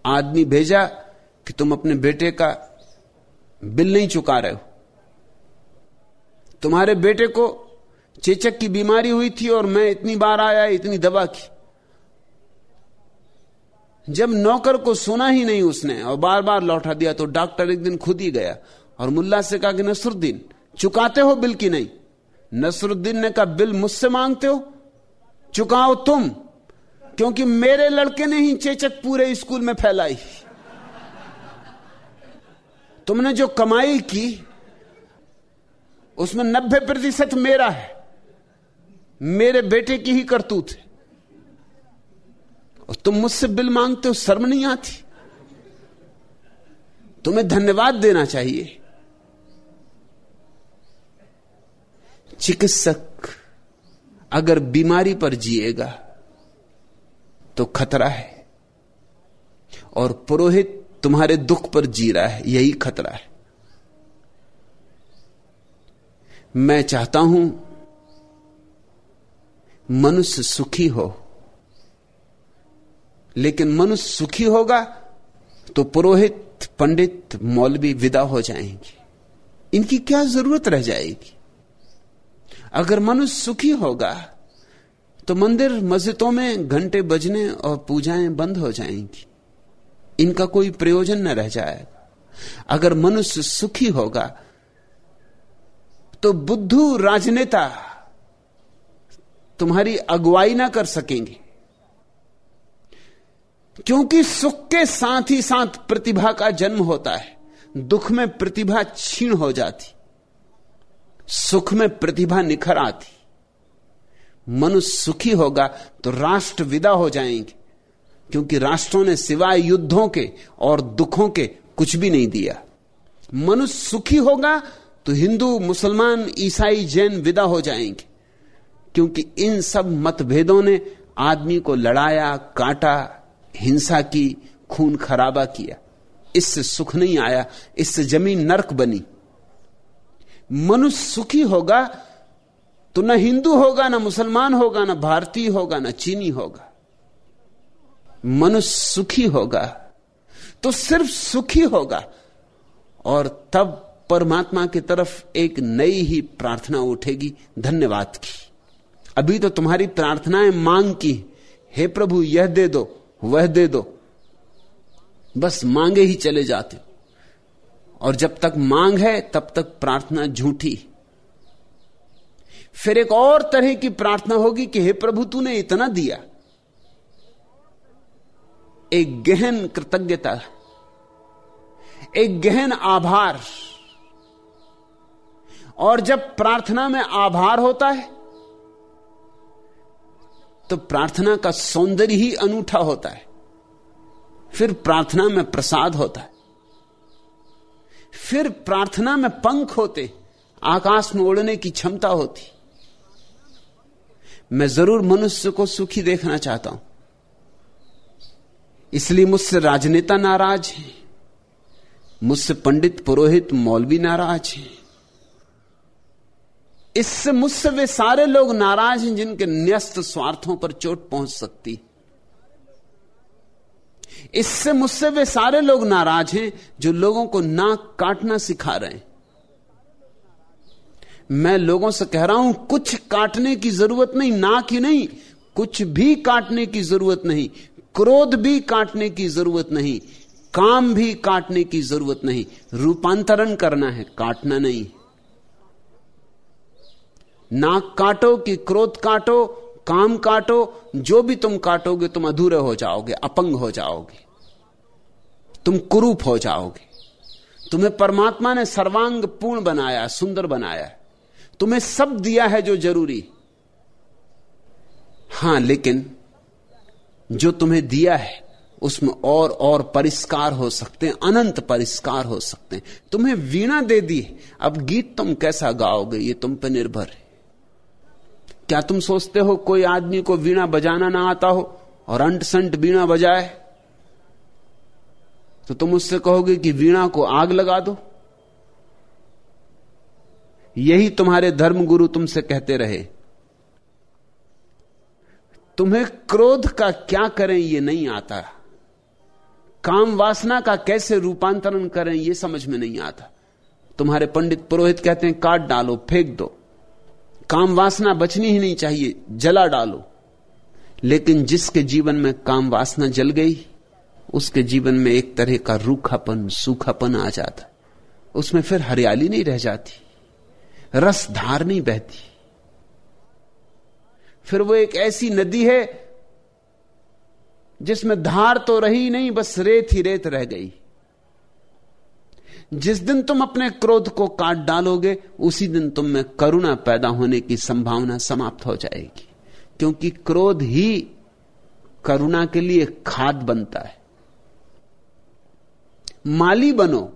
Speaker 1: आदमी भेजा कि तुम अपने बेटे का बिल नहीं चुका रहे हो। तुम्हारे बेटे को चेचक की बीमारी हुई थी और मैं इतनी बार आया, इतनी दवा की। जब नौकर को सुना ही नहीं उसने, और बार बार लौटा दिया तो डॉक्टर एक दिन खुद ही गया, और मुल्ला से कहा कि, नसरुद्दीन, चुकाते हो बिल की नहीं? नसरुद्दीन ने कहा, बिल मुझसे मांगते हो? चुकाओ तुम, क्योंकि मेरे लड़के ने ही चेचक पूरे स्कूल में फैलाई। तुमने जो कमाई की, उसमें नब्बे प्रतिशत मेरा है। मेरे बेटे की ही करतूत है। और तुम मुझसे बिल मांगते हो, शर्म नहीं आती। तुम्हें धन्यवाद देना चाहिए। चिकित्सक अगर बीमारी पर जिएगा तो खतरा है। और पुरोहित तुम्हारे दुख पर जी रहा है, यही खतरा है। मैं चाहता हूँ, मनुष्य सुखी हो। लेकिन मनुष्य सुखी होगा तो पुरोहित, पंडित, मौलवी विदा हो जाएँगे। इनकी क्या ज़रूरत रह जाएगी? अगर मनुष्य सुखी होगा तो मंदिर मस्जिदों में घंटे बजने और पूजाएँ बंद हो जाएँगी। इनका कोई प्रयोजन न रह जाएगा अगर मनुष्य सुखी होगा तो बुद्धू राजनेता तुम्हारी अगुवाई ना कर सकेंगे। क्योंकि सुख के साथ ही साथ प्रतिभा का जन्म होता है, दुख में प्रतिभा छीण हो जाती, सुख में प्रतिभा निखर आती। मनुष्य सुखी होगा तो राष्ट्र विदा हो जाएँगे, क्योंकि राष्ट्रों ने सिवाय युद्धों के और दुखों के कुछ भी नहीं दिया। मनुष्य सुखी होगा तो हिंदू, मुसलमान, ईसाई, जैन विदा हो जाएँगे, क्योंकि इन सब मतभेदों ने आदमी को लड़ाया, काटा हिंसा की, खून खराबा किया। इससे सुख नहीं आया, इससे ज़मीन नरक बनी। मनुष्य सुखी होगा तो ना हिंदू होगा, ना मुसलमान होगा, ना भारतीय होगा, ना चीनी होगा। मनुष्य सुखी होगा तो सिर्फ़ सुखी होगा, और तब परमात्मा की तरफ़ एक नई ही प्रार्थना उठेगी, धन्यवाद की। अभी तो तुम्हारी प्रार्थनाएँ मांग की, हे प्रभु, यह दे दो वह दे दो। बस मांगे ही चले जाते। और जब तक मांग है, तब तक प्रार्थना झूठी। फिर एक और तरह की प्रार्थना होगी कि हे प्रभु, तूने इतना दिया। एक गहन कृतज्ञता, एक गहन आभार। और जब प्रार्थना में आभार होता है तो प्रार्थना का सौंदर्य ही अनूठा होता है। फिर प्रार्थना में प्रसाद होता है। फिर प्रार्थना में पंख होते, आकाश में उड़ने की क्षमता होती। मैं ज़रूर मनुष्य को सुखी देखना चाहता हूँ। इसलिए मुझसे राजनेता नाराज़ हैं। मुझसे पंडित पुरोहित मौलवी नाराज़ हैं। इससे मुझसे वे सारे लोग नाराज़ हैं जिनके न्यस्त स्वार्थों पर चोट पहुँच सकती इससे मुझसे वे सारे लोग नाराज़ हैं जो लोगों को नाक काटना सिखा रहे हैं। मैं लोगों से कह रहा हूँ, कुछ काटने की ज़रूरत नहीं, नाक ही नहीं, कुछ भी काटने की ज़रूरत नहीं, क्रोध भी काटने की ज़रूरत नहीं, काम भी काटने की ज़रूरत नहीं, रूपांतरण करना है, काटना नहीं। नाक काटो कि क्रोध काटो, काम काटो, जो भी तुम काटोगे, तुम अधूरे हो जाओगे, अपंग हो जाओगे। तुम कुरूप हो जाओगे। तुम्हें परमात्मा ने सर्वांग पूर्ण बनाया, सुंदर बनाया तुम्हें सब दिया है जो ज़रूरी। हाँ, लेकिन जो तुम्हें दिया है, उसमें और और परिष्कार हो सकते हैं, अनंत परिष्कार हो सकते हैं। तुम्हें वीणा दे दी अब गीत तुम कैसा गाओगे, ये तुम पर निर्भर है। क्या तुम सोचते हो कोई आदमी को वीणा बजाना ना आता हो और अंट संट वीणा बजाए? तो तुम उससे कहोगे कि वीणा को आग लगा दो। यही तुम्हारे धर्म गुरु तुमसे कहते रहे। तुम्हें क्रोध का क्या करें यह नहीं आता। काम वासना का कैसे रूपांतरण करें यह समझ में नहीं आता। तुम्हारे पंडित पुरोहित कहते हैं, काट डालो, फेंक दो। काम वासना बचनी ही नहीं चाहिए, जला डालो। लेकिन जिसके जीवन में काम वासना जल गई, उसके जीवन में एक तरह का रूखापन, सूखापन आ जाता। उसमें फिर हरियाली नहीं रह जाती, रस धार नहीं बहती। फिर वो एक ऐसी नदी है, जिसमें धार तो रही नहीं, बस रेत ही रेत रह गई। जिस दिन तुम अपने क्रोध को काट डालोगे, उसी दिन तुम में करुणा पैदा होने की संभावना समाप्त हो जाएगी। क्योंकि क्रोध ही करुणा के लिए खाद बनता है। माली बनो,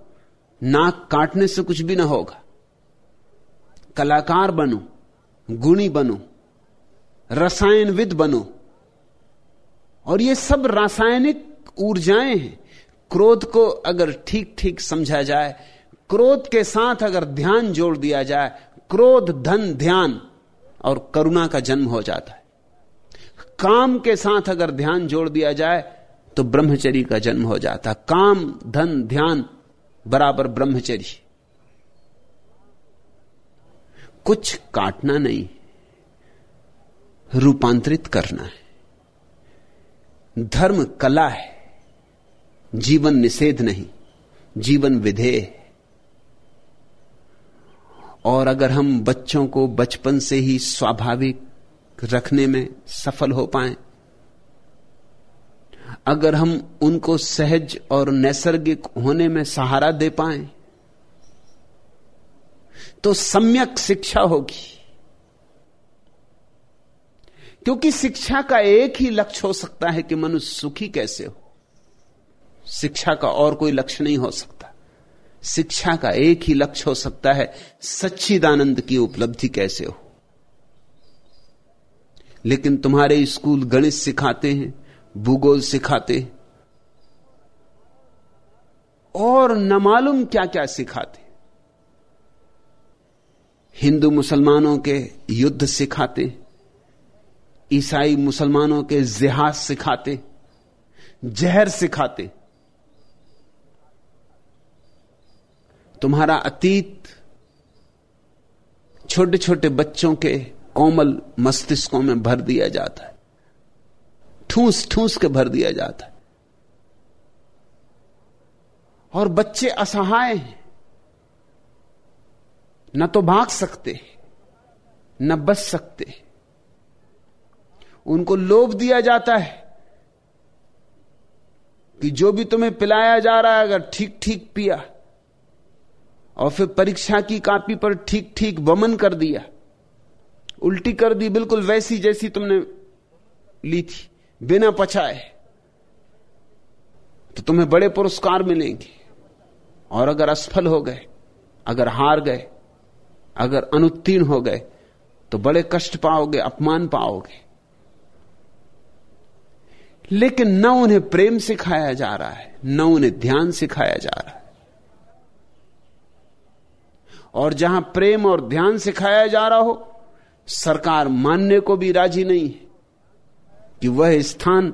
Speaker 1: नाक काटने से कुछ भी ना होगा। कलाकार बनो, गुणी बनो, रसायनविद बनो। और ये सब रासायनिक ऊर्जाएँ हैं। क्रोध को अगर ठीक ठीक समझा जाए, क्रोध के साथ अगर ध्यान जोड़ दिया जाए, क्रोध, धन, ध्यान और करुणा का जन्म हो जाता है। काम के साथ अगर ध्यान जोड़ दिया जाए तो ब्रह्मचरी का जन्म हो जाता है। काम, धन, ध्यान बराबर ब्रह्मचरी कुछ काटना नहीं, रूपांतरित करना है। धर्म कला है। जीवन निषेध नहीं, जीवन विधेय और अगर हम बच्चों को बचपन से ही स्वाभाविक रखने में सफल हो पाए, अगर हम उनको सहज और नैसर्गिक होने में सहारा दे पाए तो सम्यक शिक्षा होगी। क्योंकि शिक्षा का एक ही लक्ष्य हो सकता है कि मनुष्य सुखी कैसे हो। शिक्षा का और कोई लक्ष्य नहीं हो सकता। शिक्षा का एक ही लक्ष्य हो सकता है, सच्चिदानंद की उपलब्धि कैसे हो? लेकिन तुम्हारे स्कूल गणित सिखाते हैं, भूगोल सिखाते हैं, और न मालूम क्या क्या सिखाते हिंदू मुसलमानों के युद्ध सिखाते ईसाई मुसलमानों के जिहाज सिखाते जहर सिखाते तुम्हारा अतीत छोटे छोटे बच्चों के कोमल मस्तिष्कों में भर दिया जाता है। ठूस ठूस के भर दिया जाता है। और बच्चे असहाय हैं। न तो भाग सकते, न बच सकते। उनको लोभ दिया जाता है कि जो भी तुम्हें पिलाया जा रहा है, अगर ठीक ठीक पिया और फिर परीक्षा की कापी पर ठीक ठीक वमन कर दिया। उल्टी कर दी, बिल्कुल वैसी जैसी तुमने ली थी, बिना पछाए। तो तुम्हें बड़े पुरस्कार मिलेंगे। और अगर असफल हो गए, अगर हार गए, अगर अनुत्तीर्ण हो गए तो बड़े कष्ट पाओगे, अपमान पाओगे। लेकिन न उन्हें प्रेम सिखाया जा रहा है, न उन्हें ध्यान सिखाया जा रहा है। और जहाँ प्रेम और ध्यान सिखाया जा रहा हो, सरकार मानने को भी राज़ी नहीं है कि वह स्थान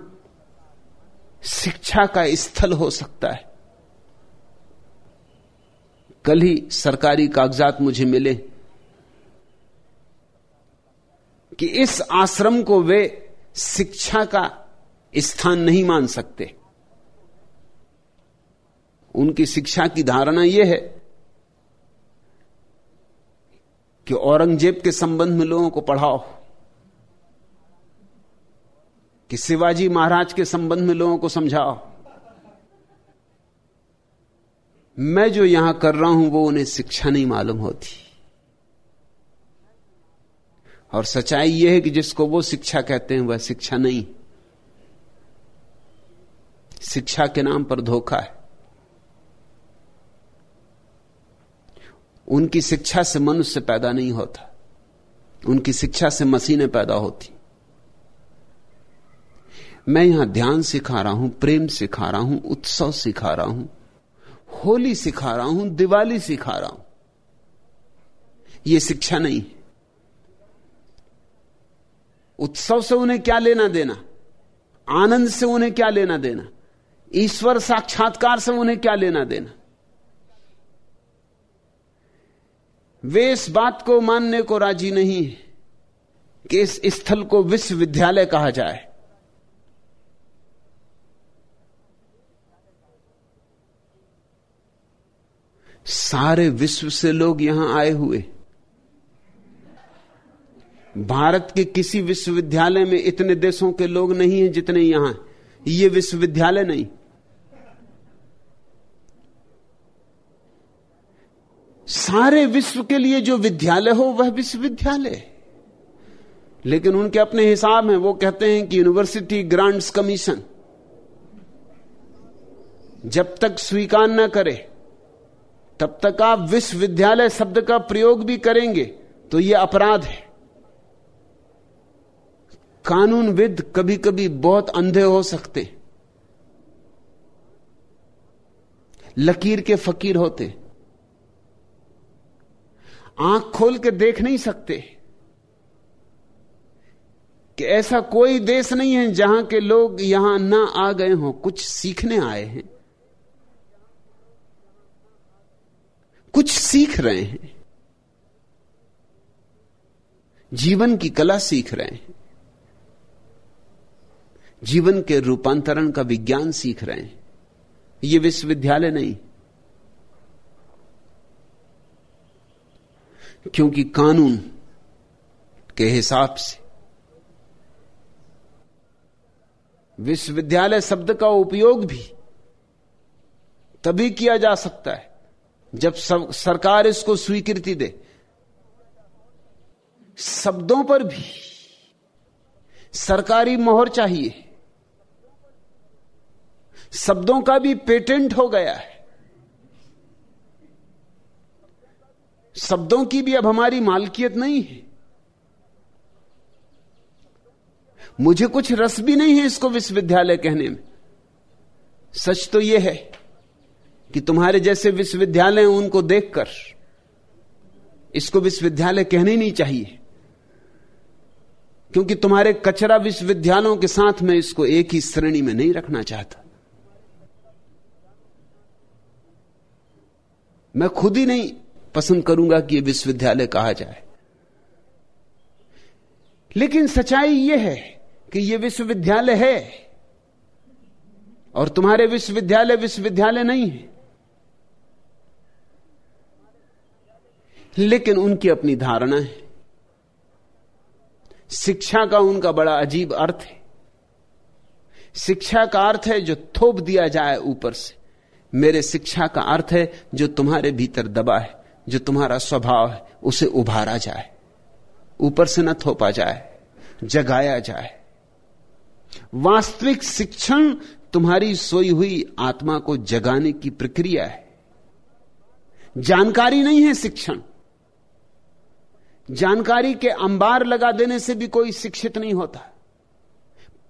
Speaker 1: शिक्षा का स्थल हो सकता है। कल ही सरकारी कागजात मुझे मिले कि इस आश्रम को वे शिक्षा का स्थान नहीं मान सकते। उनकी शिक्षा की धारणा यह है कि औरंगज़ेब के संबंध में लोगों को पढ़ाओ, कि शिवाजी महाराज के संबंध में लोगों को समझाओ। मैं जो यहाँ कर रहा हूँ, वो उन्हें शिक्षा नहीं मालूम होती। और सच्चाई यह है कि जिसको वो शिक्षा कहते हैं, वह शिक्षा नहीं। शिक्षा के नाम पर धोखा है। उनकी शिक्षा से मनुष्य पैदा नहीं होता। उनकी शिक्षा से मशीनें पैदा होती। मैं यहाँ ध्यान सिखा रहा हूँ, प्रेम सिखा रहा हूँ, उत्सव सिखा रहा हूँ, होली सिखा रहा हूँ, दिवाली सिखा रहा हूँ। यह शिक्षा नहीं उत्सव से उन्हें क्या लेना देना? आनंद से उन्हें क्या लेना देना? ईश्वर साक्षात्कार से उन्हें क्या लेना देना? वे इस बात को मानने को राज़ी नहीं है कि इस स्थल को विश्वविद्यालय कहा जाए। सारे विश्व से लोग यहाँ आए हुए। भारत के किसी विश्वविद्यालय में इतने देशों के लोग नहीं हैं जितने यहाँ ये विश्वविद्यालय नहीं। सारे विश्व के लिए जो विद्यालय हो, वह विश्वविद्यालय। लेकिन उनके अपने हिसाब हैं, वो कहते हैं कि यूनिवर्सिटी ग्रांट्स कमीशन। जब तक स्वीकार न करे, तब तक आप विश्वविद्यालय शब्द का प्रयोग भी करेंगे तो यह अपराध है। कानूनविद कभी कभी बहुत अंधे हो सकते। लकीर के फकीर होते। आँख खोल के देख नहीं सकते कि ऐसा कोई देश नहीं है जहाँ के लोग यहाँ ना आ गए हों, कुछ सीखने आए हैं। कुछ सीख रहे हैं। जीवन की कला सीख रहे हैं। जीवन के रूपांतरण का विज्ञान सीख रहे हैं। यह विश्वविद्यालय नहीं क्योंकि कानून के हिसाब से विश्वविद्यालय शब्द का उपयोग भी तभी किया जा सकता है जब सब, सरकार इसको स्वीकृति दे। शब्दों पर भी सरकारी मोहर चाहिए। शब्दों का भी पेटेंट हो गया है। शब्दों की भी अब हमारी मालकियत नहीं है। मुझे कुछ रस भी नहीं है इसको विश्वविद्यालय कहने में। सच तो यह है कि तुम्हारे जैसे विश्वविद्यालय उनको देखकर इसको विश्वविद्यालय कहने नहीं चाहिए। क्योंकि तुम्हारे कचरा विश्वविद्यालयों के साथ मैं इसको एक ही श्रेणी में नहीं रखना चाहता। मैं खुद ही नहीं पसंद करूँगा कि यह विश्वविद्यालय कहा जाए। लेकिन सच्चाई यह है कि यह विश्वविद्यालय है और तुम्हारे विश्वविद्यालय विश्वविद्यालय नहीं है। लेकिन उनकी अपनी धारणा है। शिक्षा का उनका बड़ा अजीब अर्थ है। शिक्षा का अर्थ है जो थोप दिया जाए ऊपर से। मेरे शिक्षा का अर्थ है जो तुम्हारे भीतर दबा है। जो तुम्हारा स्वभाव है, उसे उभारा जाए। ऊपर से न थोपा जाए, जगाया जाए। वास्तविक शिक्षण तुम्हारी सोई हुई आत्मा को जगाने की प्रक्रिया है। जानकारी नहीं है शिक्षण। जानकारी के अंबार लगा देने से भी कोई शिक्षित नहीं होता।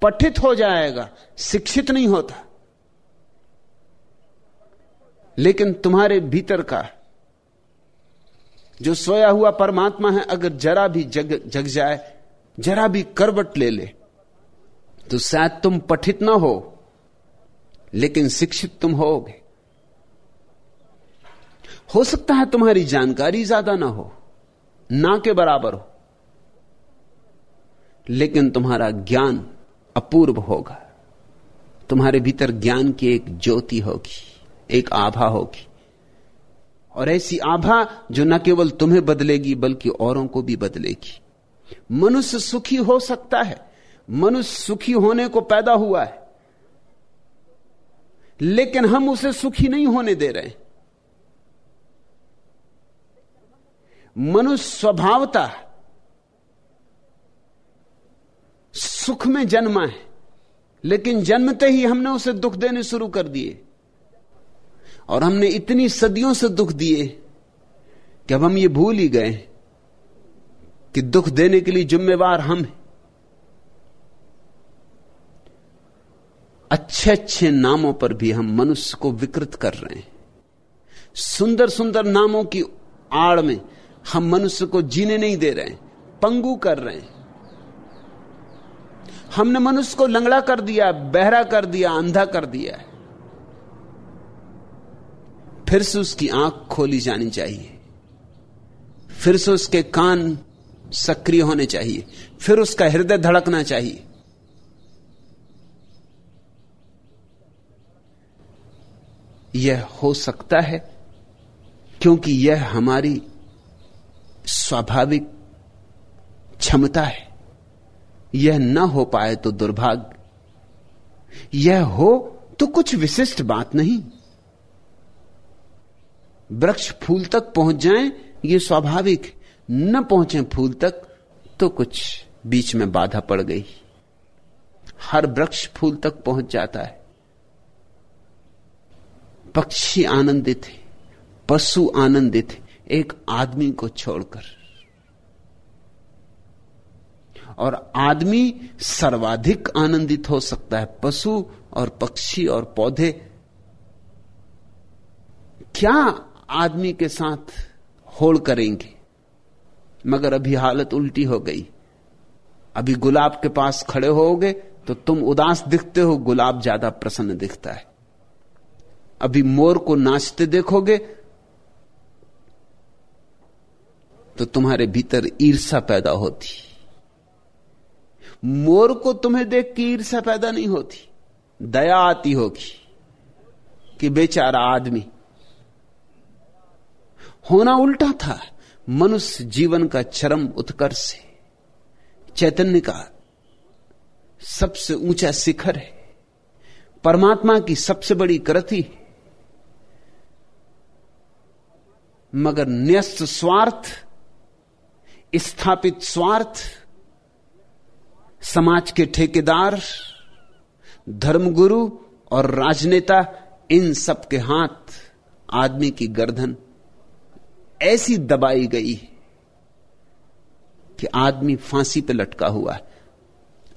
Speaker 1: पठित हो जाएगा, शिक्षित नहीं होता। लेकिन तुम्हारे भीतर का जो सोया हुआ परमात्मा है, अगर जरा भी जग जग जाए, जरा भी करवट ले ले तो शायद तुम पठित ना हो, लेकिन शिक्षित तुम होगे। हो सकता है तुम्हारी जानकारी ज़्यादा ना हो, ना के बराबर हो, लेकिन तुम्हारा ज्ञान अपूर्व होगा। तुम्हारे भीतर ज्ञान की एक ज्योति होगी, एक आभा होगी। और ऐसी आभा जो न केवल तुम्हें बदलेगी, बल्कि औरों को भी बदलेगी। मनुष्य सुखी हो सकता है। मनुष्य सुखी होने को पैदा हुआ है। लेकिन हम उसे सुखी नहीं होने दे रहे मनुष्य स्वभावता सुख में जन्मा है। लेकिन जन्मते ही हमने उसे दुख देने शुरू कर दिए। और हमने इतनी सदियों से दुख दिए कि अब हम ये भूल ही गए कि दुख देने के लिए जिम्मेवार हम हैं। अच्छे अच्छे नामों पर भी हम मनुष्य को विकृत कर रहे हैं। सुंदर सुंदर नामों की आड़ में हम मनुष्य को जीने नहीं दे रहे हैं, पंगु कर रहे हैं। हमने मनुष्य को लंगड़ा कर दिया, बहरा कर दिया, अंधा कर दिया है। फिर से उसकी आँख खोली जानी चाहिए। फिर से उसके कान सक्रिय होने चाहिए। फिर उसका हृदय धड़कना चाहिए। यह हो सकता है क्योंकि यह हमारी स्वाभाविक क्षमता है। यह न हो पाए तो दुर्भाग्य। यह हो तो कुछ विशिष्ट बात नहीं। वृक्ष फूल तक पहुँच जाएँ, ये स्वाभाविक। न पहुँचे फूल तक तो कुछ बीच में बाधा पड़ गई। हर वृक्ष फूल तक पहुँच जाता है। पक्षी आनंदित है, पशु आनंदित है, एक आदमी को छोड़कर। और आदमी सर्वाधिक आनंदित हो सकता है, पशु और पक्षी और पौधे। क्या आदमी के साथ होड़ करेंगे। मगर अभी हालत उल्टी हो गई। अभी गुलाब के पास खड़े होगे तो तुम उदास दिखते हो, गुलाब ज़्यादा प्रसन्न दिखता है। अभी मोर को नाचते देखोगे तो तुम्हारे भीतर ईर्षा पैदा होती। मोर को तुम्हें देख के ईर्षा पैदा नहीं होती। दया आती होगी कि बेचारा आदमी होना उल्टा था। मनुष्य जीवन का चरम उत्कर्ष है। चैतन्य का सबसे ऊँचा शिखर है। परमात्मा की सबसे बड़ी कृति मगर न्यस्त स्वार्थ, स्थापित स्वार्थ, समाज के ठेकेदार, धर्मगुरु और राजनेता, इन सब के हाथ आदमी की गर्दन ऐसी दबाई गई कि आदमी फांसी पे लटका हुआ है।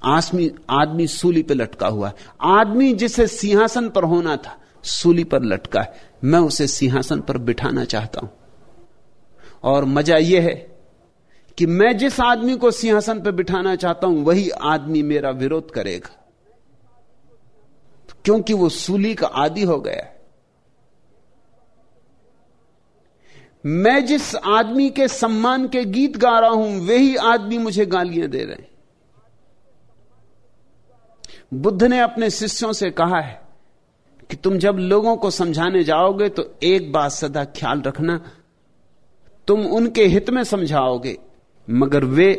Speaker 1: आदमी आदमी सूली पे लटका हुआ है। आदमी जिसे सिंहासन पर होना था, सूली पर लटका है। मैं उसे सिंहासन पर बिठाना चाहता हूँ। और मज़ा यह है कि मैं जिस आदमी को सिंहासन पर बिठाना चाहता हूँ, वही आदमी मेरा विरोध करेगा। क्योंकि वो सूली का आदि हो गया है। मैं जिस आदमी के सम्मान के गीत गा रहा हूँ वही आदमी मुझे गालियाँ दे रहे हैं। बुद्ध ने अपने शिष्यों से कहा है कि तुम जब लोगों को समझाने जाओगे तो एक बात सदा ख्याल रखना, तुम उनके हित में समझाओगे, मगर वे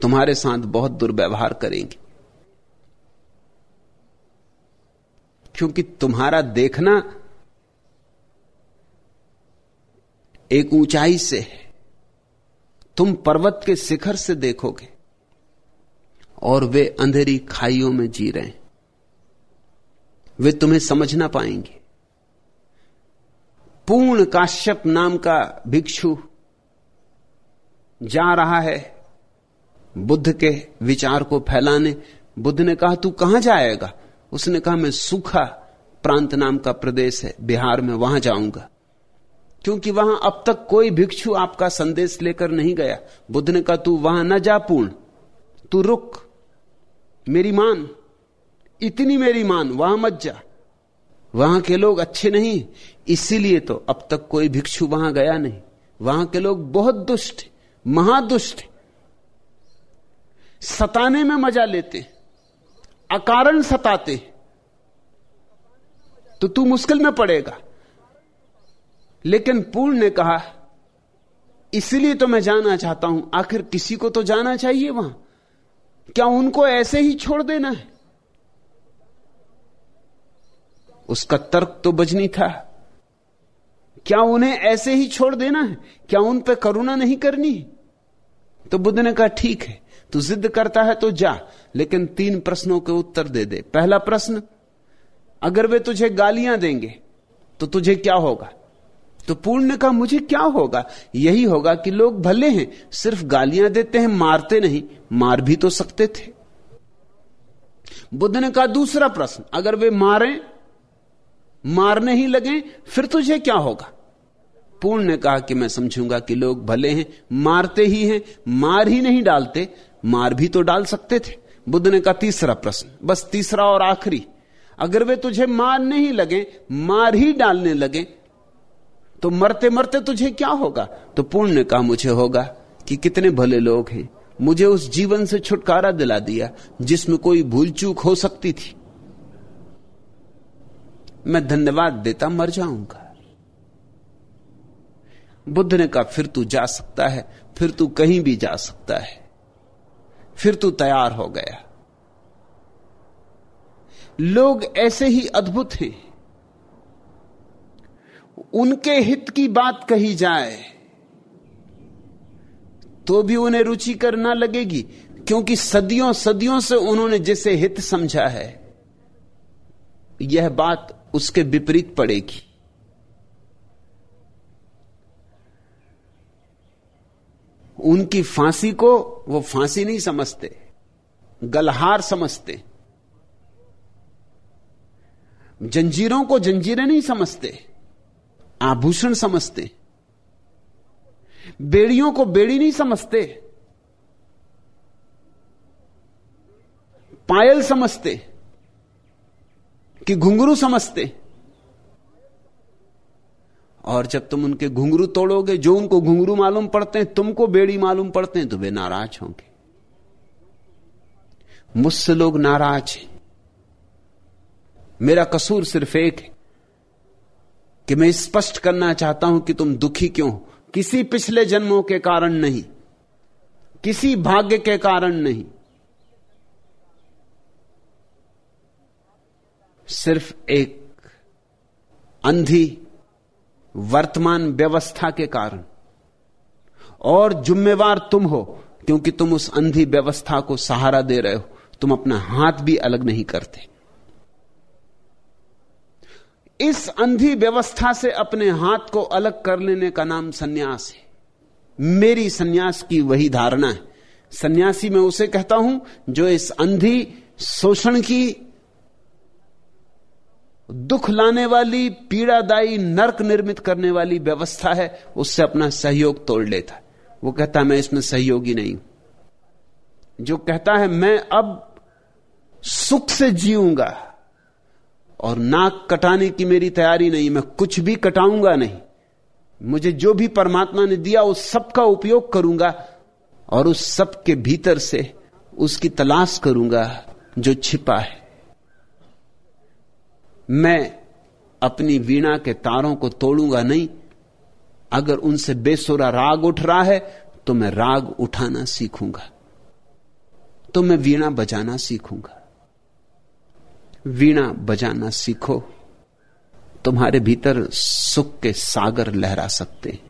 Speaker 1: तुम्हारे साथ बहुत दुर्व्यवहार करेंगे। क्योंकि तुम्हारा देखना एक ऊंचाई से है। तुम पर्वत के शिखर से देखोगे और वे अंधेरी खाइयों में जी रहे हैं। वे तुम्हें समझ ना पाएँगे। पूर्ण काश्यप नाम का भिक्षु जा रहा है बुद्ध के विचार को फैलाने। बुद्ध ने कहा, तू कहाँ जाएगा? उसने कहा, मैं सूखा प्रांत नाम का प्रदेश है, बिहार में वहाँ जाऊँगा। क्योंकि वहाँ अब तक कोई भिक्षु आपका संदेश लेकर नहीं गया। बुद्ध ने कहा, तू वहाँ न जा पूर्ण। तू रुक। मेरी मान। इतनी मेरी मान। वहाँ मत जा। वहाँ के लोग अच्छे नहीं। इसीलिए तो अब तक कोई भिक्षु वहाँ गया नहीं। वहाँ के लोग बहुत दुष्ट, महादुष्ट। सताने में मज़ा लेते। अकारण सताते। तो तू मुश्किल में पड़ेगा। लेकिन पूर्ण ने कहा, इसलिए तो मैं जाना चाहता हूँ। आखिर किसी को तो जाना चाहिए वहाँ। क्या उनको ऐसे ही छोड़ देना है? उसका तर्क तो बजनी था। क्या उन्हें ऐसे ही छोड़ देना है? क्या उन पर करुणा नहीं करनी? तो बुद्ध ने कहा, ठीक है, तू जिद करता है तो जा, लेकिन तीन प्रश्नों के उत्तर दे दे। पहला प्रश्न, अगर वे तुझे गालियाँ देंगे तो तुझे क्या होगा? तो पूर्ण कहा मुझे क्या होगा? यही होगा कि लोग भले हैं, सिर्फ़ गालियाँ देते हैं, मारते नहीं, मार भी तो सकते थे। बुद्ध ने कहा, दूसरा प्रश्न, अगर वे मारें, मारने ही लगे, फिर तुझे क्या होगा? पूर्ण ने कहा कि मैं समझूँगा कि लोग भले हैं, मारते ही हैं, मार ही नहीं डालते, मार भी तो डाल सकते थे। बुद्ध ने कहा, तीसरा प्रश्न, बस तीसरा और आखिरी, अगर वे तुझे मारने ही लगे, मार ही डालने लगे तो मरते मरते तुझे क्या होगा? तो पूर्ण ने कहा मुझे होगा कि कितने भले लोग हैं। मुझे उस जीवन से छुटकारा दिला दिया, जिसमें कोई भूल चूक हो सकती थी। मैं धन्यवाद देता, मर जाऊँगा। बुद्ध ने कहा, फिर तू जा सकता है, फिर तू कहीं भी जा सकता है। फिर तू तैयार हो गया। लोग ऐसे ही अद्भुत हैं। उनके हित की बात कही जाए तो भी उन्हें रुचिकर ना लगेगी, क्योंकि सदियों सदियों से उन्होंने जिसे हित समझा है, यह बात उसके विपरीत पड़ेगी। उनकी फांसी को वो फांसी नहीं समझते, गलहार समझते। जंजीरों को जंजीरें नहीं समझते। आभूषण समझते बेड़ियों को बेड़ी नहीं समझते। पायल समझते कि घुंघरू समझते और जब तुम उनके घुंघरू तोड़ोगे, जो उनको घुंघरू मालूम पड़ते हैं, तुमको बेड़ी मालूम पड़ते हैं तो वे नाराज़ होंगे। मुझसे लोग नाराज़ हैं। मेरा कसूर सिर्फ़ एक है। कि मैं स्पष्ट करना चाहता हूँ कि तुम दुखी क्यों किसी पिछले जन्मों के कारण नहीं। किसी भाग्य के कारण नहीं। सिर्फ़ एक अंधी वर्तमान व्यवस्था के कारण। और जुम्मेवार तुम हो, क्योंकि तुम उस अंधी व्यवस्था को सहारा दे रहे हो। तुम अपना हाथ भी अलग नहीं करते। इस अंधी व्यवस्था से अपने हाथ को अलग कर लेने का नाम सन्यास है। मेरी सन्यास की वही धारणा है। सन्यासी मैं उसे कहता हूँ जो इस अंधी शोषण की दुख लाने वाली, पीड़ादायी, नरक निर्मित करने वाली व्यवस्था है, उससे अपना सहयोग तोड़ लेता है। वो कहता है, मैं इसमें सहयोगी नहीं हूँ। जो कहता है, मैं अब सुख से जीऊँगा। और नाक कटाने की मेरी तैयारी नहीं, मैं कुछ भी कटाऊँगा नहीं। मुझे जो भी परमात्मा ने दिया, उस सब का उपयोग करूँगा और उस सब के भीतर से उसकी तलाश करूँगा जो छिपा है। मैं अपनी वीणा के तारों को तोड़ूँगा नहीं। अगर उनसे बेसुरा राग उठ रहा है तो मैं राग उठाना सीखूँगा। तो मैं वीणा बजाना सीखूँगा। वीणा बजाना सीखो तुम्हारे भीतर सुख के सागर लहरा सकते हैं।